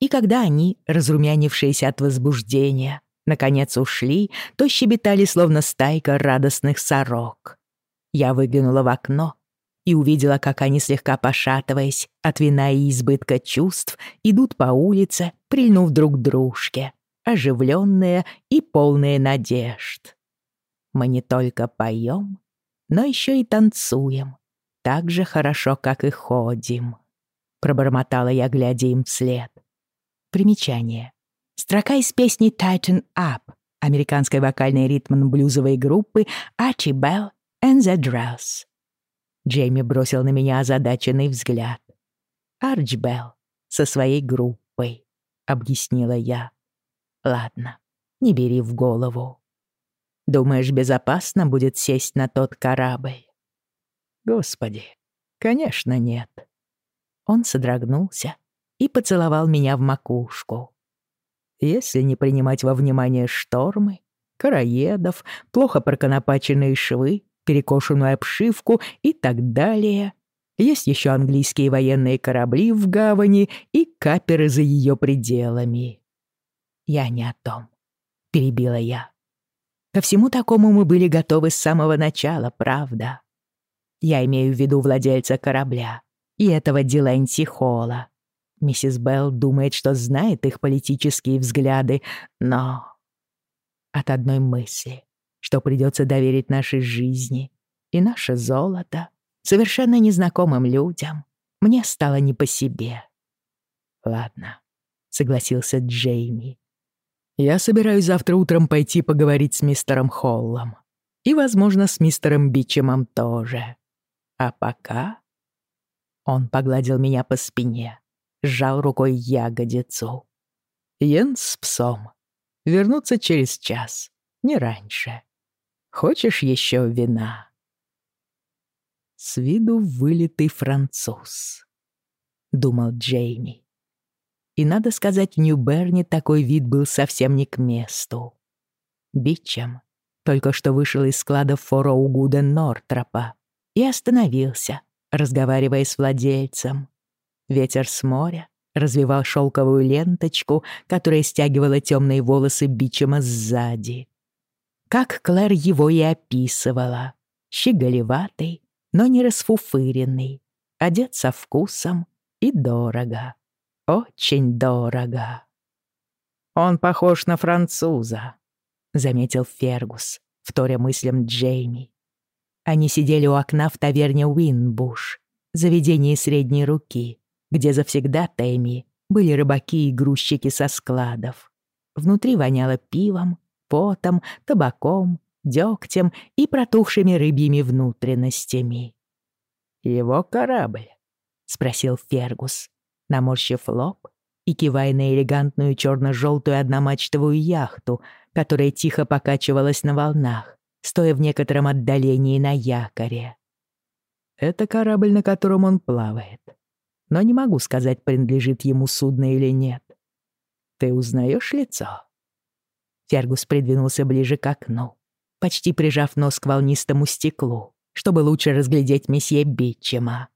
И когда они, разрумянившиеся от возбуждения, наконец ушли, то щебетали словно стайка радостных сорок. Я выглянула в окно и увидела, как они, слегка пошатываясь от вина и избытка чувств, идут по улице, прильнув друг к дружке, оживленные и полные надежд. Мы не только поем, но еще и танцуем, так же хорошо, как и ходим. Пробормотала я, глядя им вслед. Примечание. Строка из песни «Tighten Up» американской вокальной ритм-блюзовой группы Арчи Белл and the dress». Джейми бросил на меня озадаченный взгляд. «Арчбелл со своей группой», — объяснила я. «Ладно, не бери в голову». Думаешь, безопасно будет сесть на тот корабль? Господи, конечно, нет. Он содрогнулся и поцеловал меня в макушку. Если не принимать во внимание штормы, короедов, плохо проконопаченные швы, перекошенную обшивку и так далее, есть еще английские военные корабли в гавани и каперы за ее пределами. Я не о том, перебила я. Ко всему такому мы были готовы с самого начала, правда? Я имею в виду владельца корабля и этого Дилэнси Холла. Миссис Белл думает, что знает их политические взгляды, но... От одной мысли, что придется доверить нашей жизни и наше золото совершенно незнакомым людям, мне стало не по себе. «Ладно», — согласился Джейми. «Я собираюсь завтра утром пойти поговорить с мистером Холлом. И, возможно, с мистером Бичемом тоже. А пока...» Он погладил меня по спине, сжал рукой ягодицу. «Йен с псом. Вернуться через час, не раньше. Хочешь еще вина?» С виду вылитый француз, думал Джейми. И надо сказать, в Нью-Берне такой вид был совсем не к месту. Бичем только что вышел из склада Фороугуда Нортропа и остановился, разговаривая с владельцем. Ветер с моря развивал шелковую ленточку, которая стягивала темные волосы Бичема сзади. Как Клэр его и описывала. Щеголеватый, но не расфуфыренный, одет со вкусом и дорого. Очень дорого. «Он похож на француза», — заметил Фергус, вторя мыслям Джейми. Они сидели у окна в таверне Уинбуш, заведении средней руки, где завсегда Тэмми были рыбаки и грузчики со складов. Внутри воняло пивом, потом, табаком, дегтем и протухшими рыбьими внутренностями. «Его корабль?» — спросил Фергус, наморщив лоб и кивая на элегантную черно-желтую одномачтовую яхту, которая тихо покачивалась на волнах, стоя в некотором отдалении на якоре. Это корабль, на котором он плавает. Но не могу сказать, принадлежит ему судно или нет. Ты узнаешь лицо? Фергус придвинулся ближе к окну, почти прижав нос к волнистому стеклу, чтобы лучше разглядеть месье Бичема.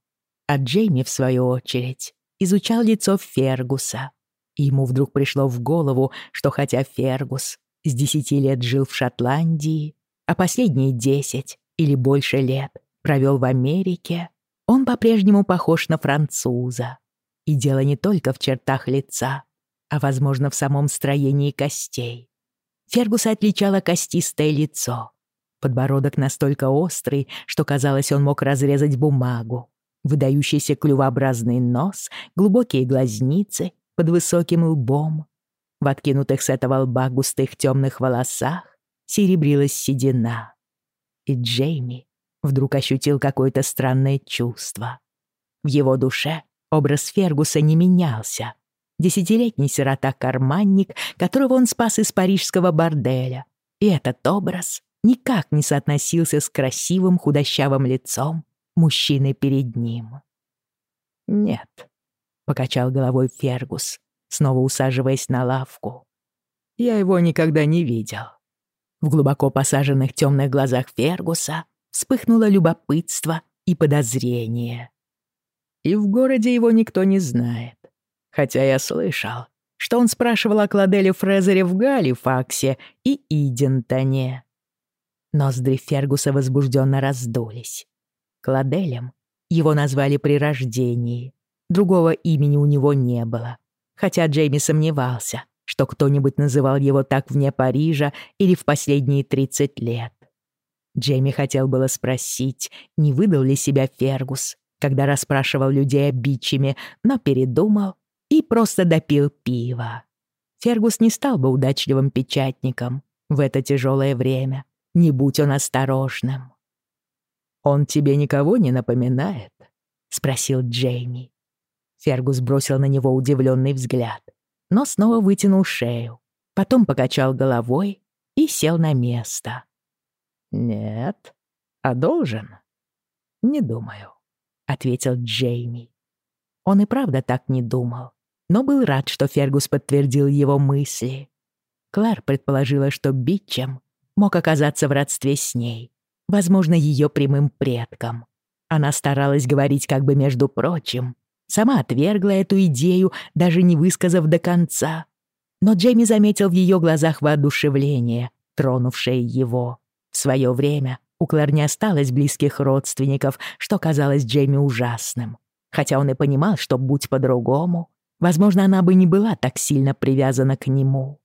А Джейми, в свою очередь, изучал лицо Фергуса. И ему вдруг пришло в голову, что хотя Фергус с десяти лет жил в Шотландии, а последние десять или больше лет провел в Америке, он по-прежнему похож на француза. И дело не только в чертах лица, а, возможно, в самом строении костей. Фергуса отличало костистое лицо. Подбородок настолько острый, что, казалось, он мог разрезать бумагу. Выдающийся клювообразный нос, глубокие глазницы под высоким лбом. В откинутых с этого лба густых темных волосах серебрилась седина. И Джейми вдруг ощутил какое-то странное чувство. В его душе образ Фергуса не менялся. Десятилетний сирота-карманник, которого он спас из парижского борделя. И этот образ никак не соотносился с красивым худощавым лицом мужчины перед ним. «Нет», — покачал головой Фергус, снова усаживаясь на лавку. «Я его никогда не видел. В глубоко посаженных темных глазах Фергуса вспыхнуло любопытство и подозрение. И в городе его никто не знает. Хотя я слышал, что он спрашивал о Кладеле Фрезере в Галифаксе и Идентоне. Ноздри Фергуса возбужденно раздулись. Кладелем его назвали при рождении. Другого имени у него не было. Хотя Джейми сомневался, что кто-нибудь называл его так вне Парижа или в последние 30 лет. Джейми хотел было спросить, не выдал ли себя Фергус, когда расспрашивал людей о но передумал и просто допил пиво. Фергус не стал бы удачливым печатником в это тяжелое время, не будь он осторожным. «Он тебе никого не напоминает?» — спросил Джейми. Фергус бросил на него удивленный взгляд но снова вытянул шею, потом покачал головой и сел на место. «Нет. А должен?» «Не думаю», — ответил Джейми. Он и правда так не думал, но был рад, что Фергус подтвердил его мысли. Клэр предположила, что Бичем мог оказаться в родстве с ней, возможно, ее прямым предком. Она старалась говорить как бы между прочим, сама отвергла эту идею, даже не высказав до конца. Но Джейми заметил в ее глазах воодушевление, тронувшее его. В свое время у Клэр не осталось близких родственников, что казалось Джейми ужасным. Хотя он и понимал, что будь по-другому, возможно, она бы не была так сильно привязана к нему.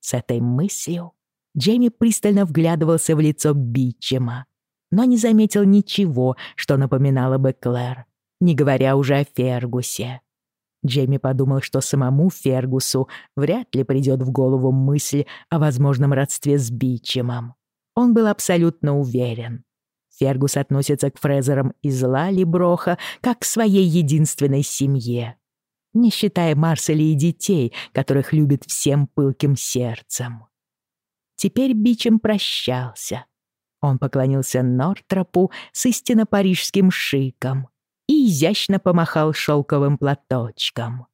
С этой мыслью Джейми пристально вглядывался в лицо Бичема, но не заметил ничего, что напоминало бы Клэр, не говоря уже о Фергусе. Джейми подумал, что самому Фергусу вряд ли придет в голову мысль о возможном родстве с Бичемом. Он был абсолютно уверен. Фергус относится к Фрезерам из Лали-Броха как к своей единственной семье, не считая Марселя и детей, которых любит всем пылким сердцем. Теперь Бичем прощался. Он поклонился Нортропу с истинно парижским шиком и изящно помахал шелковым платочком.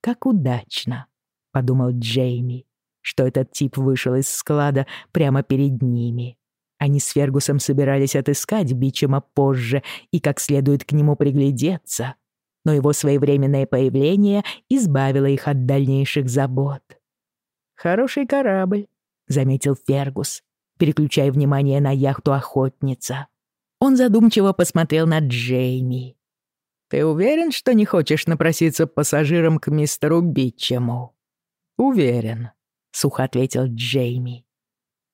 «Как удачно», — подумал Джейми, что этот тип вышел из склада прямо перед ними. Они с Фергусом собирались отыскать Бичема позже и как следует к нему приглядеться, но его своевременное появление избавило их от дальнейших забот. «Хороший корабль», — заметил Фергус, переключая внимание на яхту охотница. Он задумчиво посмотрел на Джейми. «Ты уверен, что не хочешь напроситься пассажиром к мистеру Бичему?» «Уверен», — сухо ответил Джейми.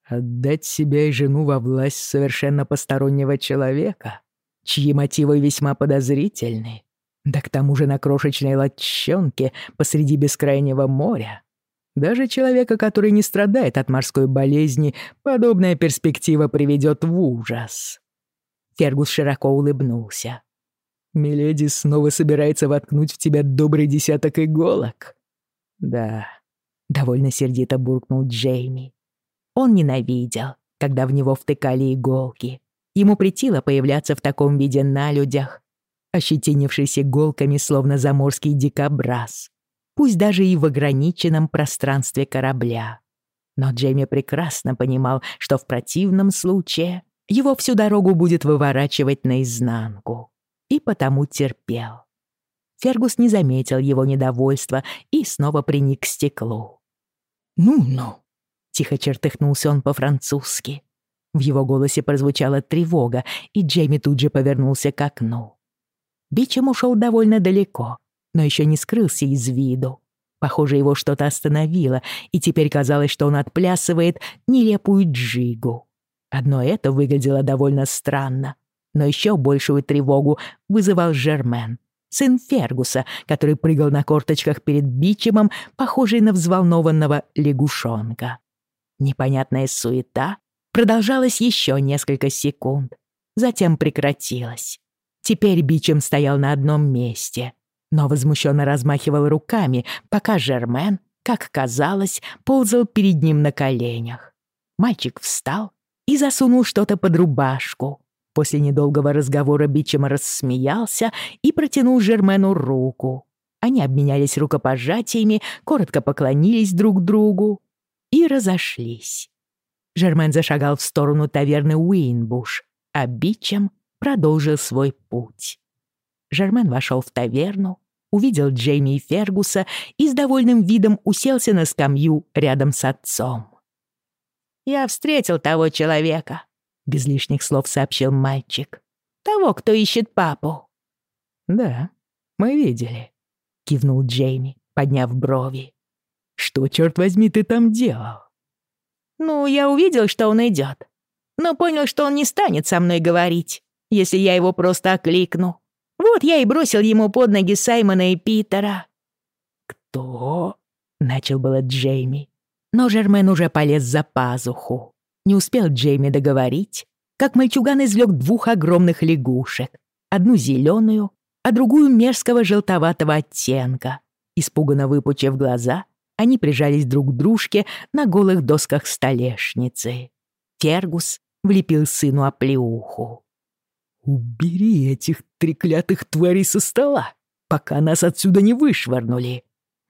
«Отдать себя и жену во власть совершенно постороннего человека, чьи мотивы весьма подозрительны, да к тому же на крошечной лодчонке посреди бескрайнего моря. Даже человека, который не страдает от морской болезни, подобная перспектива приведет в ужас». Фергус широко улыбнулся. Миледи снова собирается воткнуть в тебя добрый десяток иголок. Да, довольно сердито буркнул Джейми. Он ненавидел, когда в него втыкали иголки. Ему притило появляться в таком виде на людях, ощетинившись иголками, словно заморский дикобраз, пусть даже и в ограниченном пространстве корабля. Но Джейми прекрасно понимал, что в противном случае его всю дорогу будет выворачивать наизнанку и потому терпел. Фергус не заметил его недовольства и снова приник к стеклу. «Ну-ну», — тихо чертыхнулся он по-французски. В его голосе прозвучала тревога, и Джейми тут же повернулся к окну. Бичем ушел довольно далеко, но еще не скрылся из виду. Похоже, его что-то остановило, и теперь казалось, что он отплясывает нелепую джигу. Одно это выглядело довольно странно но еще большую тревогу вызывал Жермен, сын Фергуса, который прыгал на корточках перед Бичемом, похожий на взволнованного лягушонка. Непонятная суета продолжалась еще несколько секунд, затем прекратилась. Теперь Бичем стоял на одном месте, но возмущенно размахивал руками, пока Жермен, как казалось, ползал перед ним на коленях. Мальчик встал и засунул что-то под рубашку, После недолгого разговора Бичем рассмеялся и протянул Жермену руку. Они обменялись рукопожатиями, коротко поклонились друг другу и разошлись. Жермен зашагал в сторону таверны Уинбуш, а Бичем продолжил свой путь. Жермен вошел в таверну, увидел Джейми и Фергуса и с довольным видом уселся на скамью рядом с отцом. «Я встретил того человека», без лишних слов сообщил мальчик. «Того, кто ищет папу». «Да, мы видели», — кивнул Джейми, подняв брови. «Что, черт возьми, ты там делал?» «Ну, я увидел, что он идет, но понял, что он не станет со мной говорить, если я его просто окликну. Вот я и бросил ему под ноги Саймона и Питера». «Кто?» — начал было Джейми, но Жермен уже полез за пазуху. Не успел Джейми договорить, как мальчуган извлек двух огромных лягушек, одну зеленую, а другую мерзкого желтоватого оттенка. Испуганно выпучив глаза, они прижались друг к дружке на голых досках столешницы. Фергус влепил сыну оплеуху. «Убери этих треклятых тварей со стола, пока нас отсюда не вышвырнули.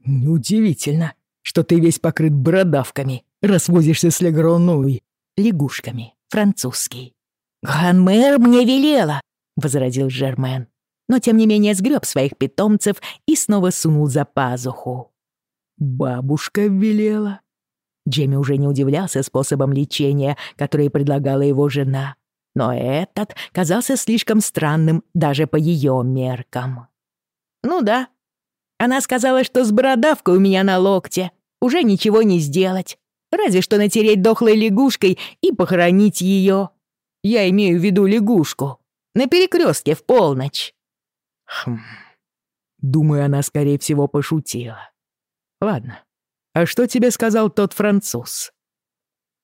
Неудивительно, что ты весь покрыт бородавками, развозишься с Легроной. Лягушками, французский. «Гранмэр мне велела», — возразил Жермен, но тем не менее сгреб своих питомцев и снова сунул за пазуху. «Бабушка велела?» Джейми уже не удивлялся способом лечения, который предлагала его жена, но этот казался слишком странным даже по ее меркам. «Ну да. Она сказала, что с бородавкой у меня на локте уже ничего не сделать, разве что натереть дохлой лягушкой и похоронить ее. Я имею в виду лягушку. На перекрестке в полночь». Хм. Думаю, она, скорее всего, пошутила. Ладно, «А что тебе сказал тот француз?»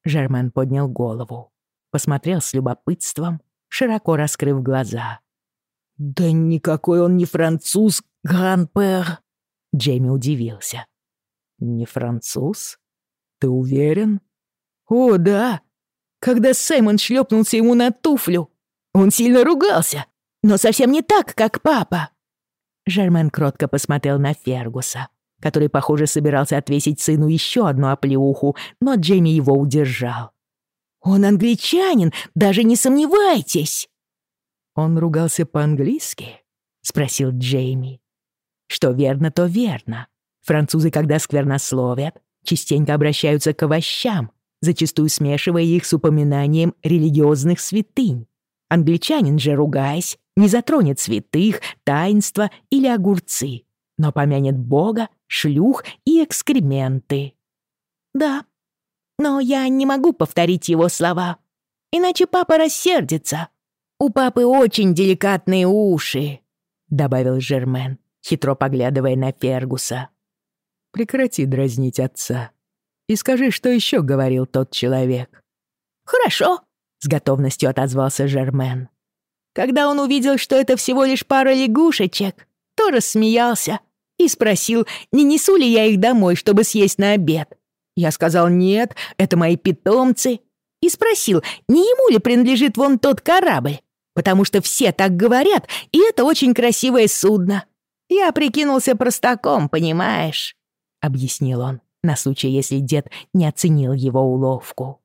Жермен поднял голову, посмотрел с любопытством, широко раскрыв глаза. «Да никакой он не француз, гран-пэр!» Джейми удивился. «Не француз? Ты уверен?» «О, да! Когда Саймон шлепнулся ему на туфлю, он сильно ругался, но совсем не так, как папа!» Жермен кротко посмотрел на Фергуса который, похоже, собирался отвесить сыну еще одну оплеуху, но Джейми его удержал. «Он англичанин, даже не сомневайтесь!» «Он ругался по-английски?» — спросил Джейми. «Что верно, то верно. Французы, когда сквернословят, частенько обращаются к овощам, зачастую смешивая их с упоминанием религиозных святынь. Англичанин же, ругаясь, не затронет святых, таинства или огурцы, но помянет Бога шлюх и экскременты. Да, но я не могу повторить его слова, иначе папа рассердится. У папы очень деликатные уши, добавил Жермен, хитро поглядывая на Фергуса. Прекрати дразнить отца и скажи, что еще говорил тот человек. Хорошо, с готовностью отозвался Жермен. Когда он увидел, что это всего лишь пара лягушечек, то рассмеялся и спросил, не несу ли я их домой, чтобы съесть на обед. Я сказал «нет, это мои питомцы». И спросил, не ему ли принадлежит вон тот корабль, потому что все так говорят, и это очень красивое судно. Я прикинулся простаком, понимаешь?» — объяснил он, на случай, если дед не оценил его уловку.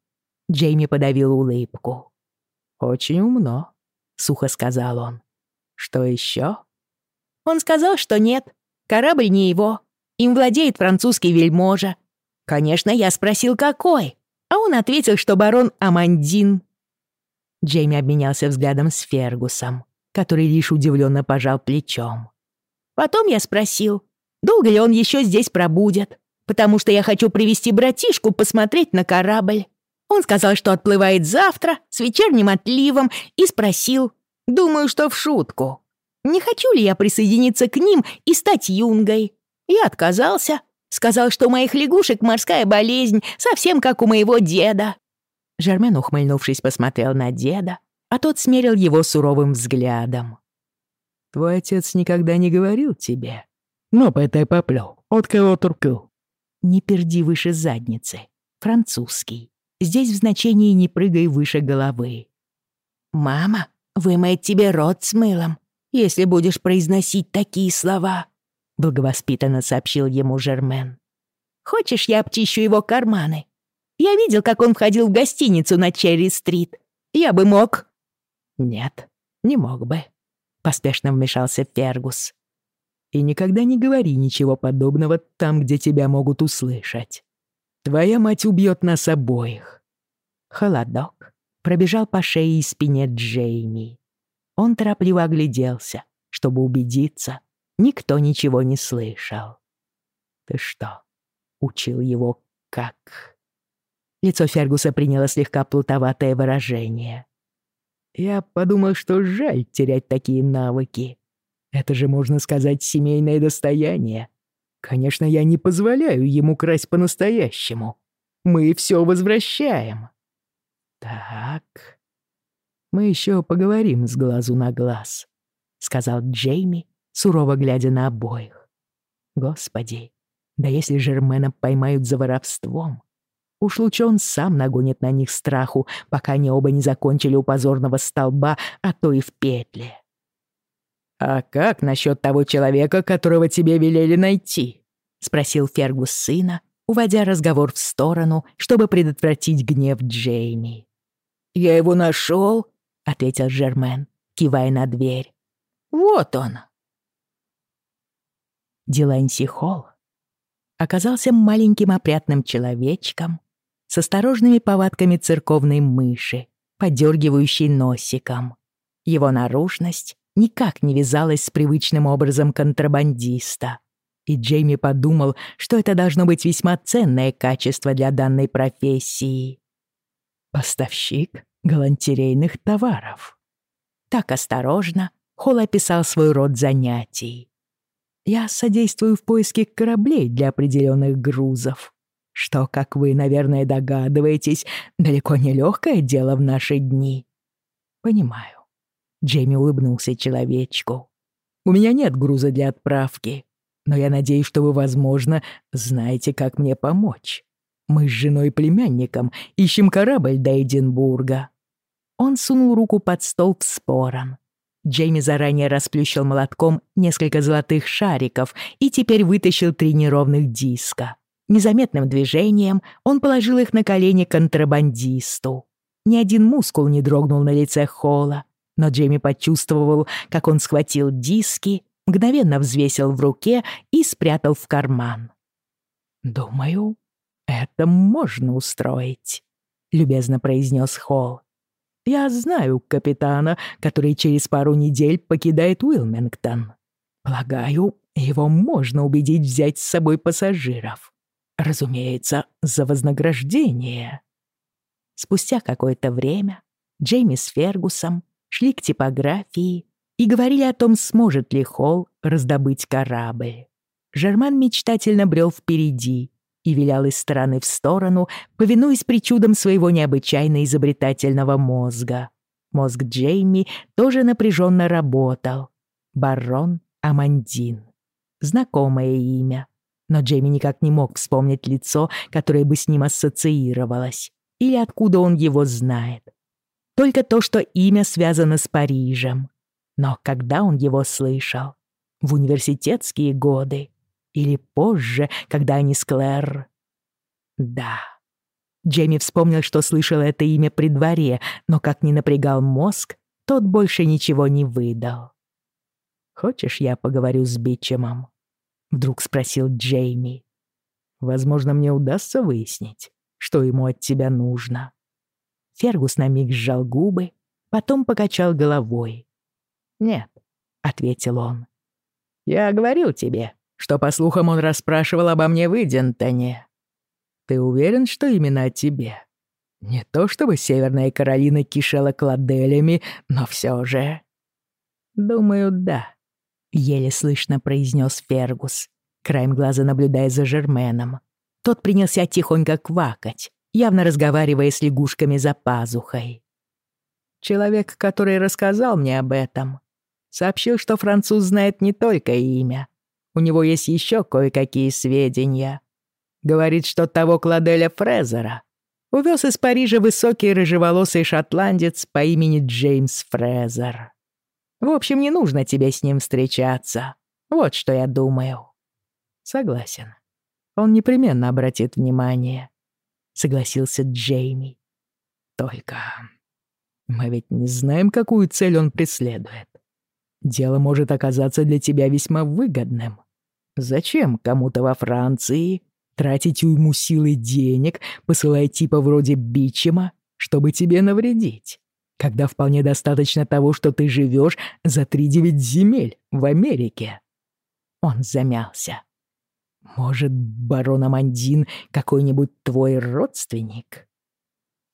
Джейми подавил улыбку. «Очень умно», — сухо сказал он. «Что еще?» Он сказал, что нет, Корабль не его. Им владеет французский вельможа. Конечно, я спросил, какой. А он ответил, что барон Амандин. Джейми обменялся взглядом с Фергусом, который лишь удивленно пожал плечом. Потом я спросил, долго ли он еще здесь пробудет, потому что я хочу привести братишку посмотреть на корабль. Он сказал, что отплывает завтра с вечерним отливом и спросил, думаю, что в шутку. Не хочу ли я присоединиться к ним и стать юнгой? Я отказался. Сказал, что у моих лягушек морская болезнь, совсем как у моего деда». Жермен, ухмыльнувшись, посмотрел на деда, а тот смерил его суровым взглядом. «Твой отец никогда не говорил тебе?» «Ну, поэтай поплел. От кого туркал?» «Не перди выше задницы. Французский. Здесь в значении «не прыгай выше головы». «Мама вымоет тебе рот с мылом, если будешь произносить такие слова», — благовоспитанно сообщил ему Жермен. «Хочешь, я обчищу его карманы? Я видел, как он входил в гостиницу на Черри-стрит. Я бы мог...» «Нет, не мог бы», — поспешно вмешался Фергус. «И никогда не говори ничего подобного там, где тебя могут услышать. Твоя мать убьет нас обоих». Холодок пробежал по шее и спине Джейми. Он торопливо огляделся, чтобы убедиться, никто ничего не слышал. «Ты что, учил его как?» Лицо Фергуса приняло слегка плутоватое выражение. «Я подумал, что жаль терять такие навыки. Это же, можно сказать, семейное достояние. Конечно, я не позволяю ему красть по-настоящему. Мы все возвращаем». «Так...» мы еще поговорим с глазу на глаз», — сказал Джейми, сурово глядя на обоих. «Господи, да если Жермена поймают за воровством, Уж лучше он сам нагонит на них страху, пока они оба не закончили у позорного столба, а то и в петле. «А как насчет того человека, которого тебе велели найти?» — спросил Фергус сына, уводя разговор в сторону, чтобы предотвратить гнев Джейми. «Я его нашел», — ответил Жермен, кивая на дверь. «Вот он». Диланси Холл оказался маленьким опрятным человечком с осторожными повадками церковной мыши, подергивающей носиком. Его наружность никак не вязалась с привычным образом контрабандиста. И Джейми подумал, что это должно быть весьма ценное качество для данной профессии. Поставщик галантерейных товаров. Так осторожно Холл описал свой род занятий. Я содействую в поиске кораблей для определенных грузов, что, как вы, наверное, догадываетесь, далеко не легкое дело в наши дни. Понимаю. Джейми улыбнулся человечку. «У меня нет груза для отправки, но я надеюсь, что вы, возможно, знаете, как мне помочь. Мы с женой и племянником ищем корабль до Эдинбурга». Он сунул руку под стол в спорон. Джейми заранее расплющил молотком несколько золотых шариков и теперь вытащил три неровных диска. Незаметным движением он положил их на колени контрабандисту. Ни один мускул не дрогнул на лице Холла, но Джейми почувствовал, как он схватил диски, мгновенно взвесил в руке и спрятал в карман. «Думаю, это можно устроить», — любезно произнес Холл. «Я знаю капитана, который через пару недель покидает Уилмингтон. Полагаю, его можно убедить взять с собой пассажиров. Разумеется, за вознаграждение». Спустя какое-то время Джейми с Фергусом шли к типографии и говорили о том, сможет ли Холл раздобыть корабль. Жерман мечтательно брел впереди и вилял из стороны в сторону, повинуясь причудам своего необычайно изобретательного мозга. Мозг Джейми тоже напряженно работал. Барон Амандин. Знакомое имя. Но Джейми никак не мог вспомнить лицо, которое бы с ним ассоциировалось. Или откуда он его знает. Только то, что имя связано с Парижем. Но когда он его слышал? В университетские годы? Или позже, когда они с Клэр? Да. Джейми вспомнил, что слышал это имя при дворе, но как ни напрягал мозг, тот больше ничего не выдал. «Хочешь, я поговорю с Бичемом?» — вдруг спросил Джейми. «Возможно, мне удастся выяснить, что ему от тебя нужно». Фергус на миг сжал губы, потом покачал головой. «Нет», — ответил он. «Я говорил тебе, что, по слухам, он расспрашивал обо мне в Идентоне. Ты уверен, что именно о тебе? Не то чтобы Северная Каролина кишела кладелями, но все же...» «Думаю, да», — еле слышно произнес Фергус, краем глаза наблюдая за Жерменом. Тот принялся тихонько квакать, явно разговаривая с лягушками за пазухой. Человек, который рассказал мне об этом, сообщил, что француз знает не только имя. У него есть еще кое-какие сведения. Говорит, что того Кладеля Фрезера увез из Парижа высокий рыжеволосый шотландец по имени Джеймс Фрезер. В общем, не нужно тебе с ним встречаться. Вот что я думаю. Согласен. Он непременно обратит внимание согласился Джейми. Только мы ведь не знаем, какую цель он преследует. Дело может оказаться для тебя весьма выгодным. Зачем кому-то во Франции тратить уйму силы денег, посылая типа вроде Бичема, чтобы тебе навредить, когда вполне достаточно того, что ты живешь за три девять земель в Америке?» Он замялся. Может, барон Амандин какой-нибудь твой родственник?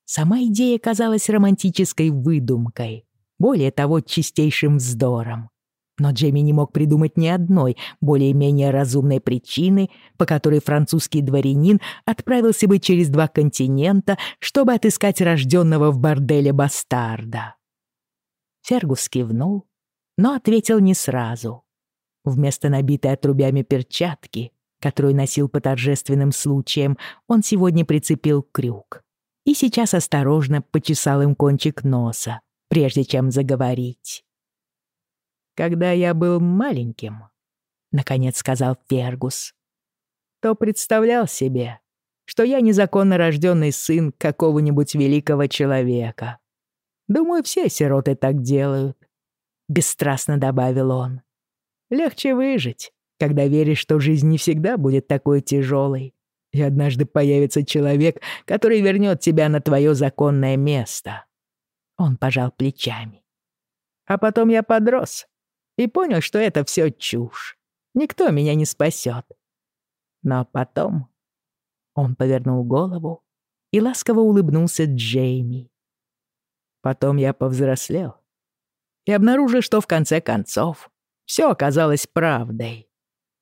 Сама идея казалась романтической выдумкой, более того, чистейшим вздором. Но Джейми не мог придумать ни одной более-менее разумной причины, по которой французский дворянин отправился бы через два континента, чтобы отыскать рожденного в борделе бастарда. Фергус кивнул, но ответил не сразу. Вместо набитой отрубями перчатки которую носил по торжественным случаям, он сегодня прицепил крюк. И сейчас осторожно почесал им кончик носа, прежде чем заговорить. «Когда я был маленьким», — наконец сказал Фергус, то представлял себе, что я незаконно рожденный сын какого-нибудь великого человека. Думаю, все сироты так делают. Бесстрастно добавил он. Легче выжить, когда веришь, что жизнь не всегда будет такой тяжелой, и однажды появится человек, который вернет тебя на твое законное место. Он пожал плечами. А потом я подрос и понял, что это все чушь. Никто меня не спасет. Но потом он повернул голову и ласково улыбнулся Джейми. Потом я повзрослел и обнаружил, что в конце концов все оказалось правдой.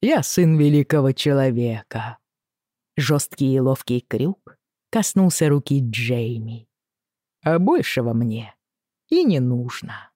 Я сын великого человека. Жесткий и ловкий крюк коснулся руки Джейми. А большего мне и не нужно.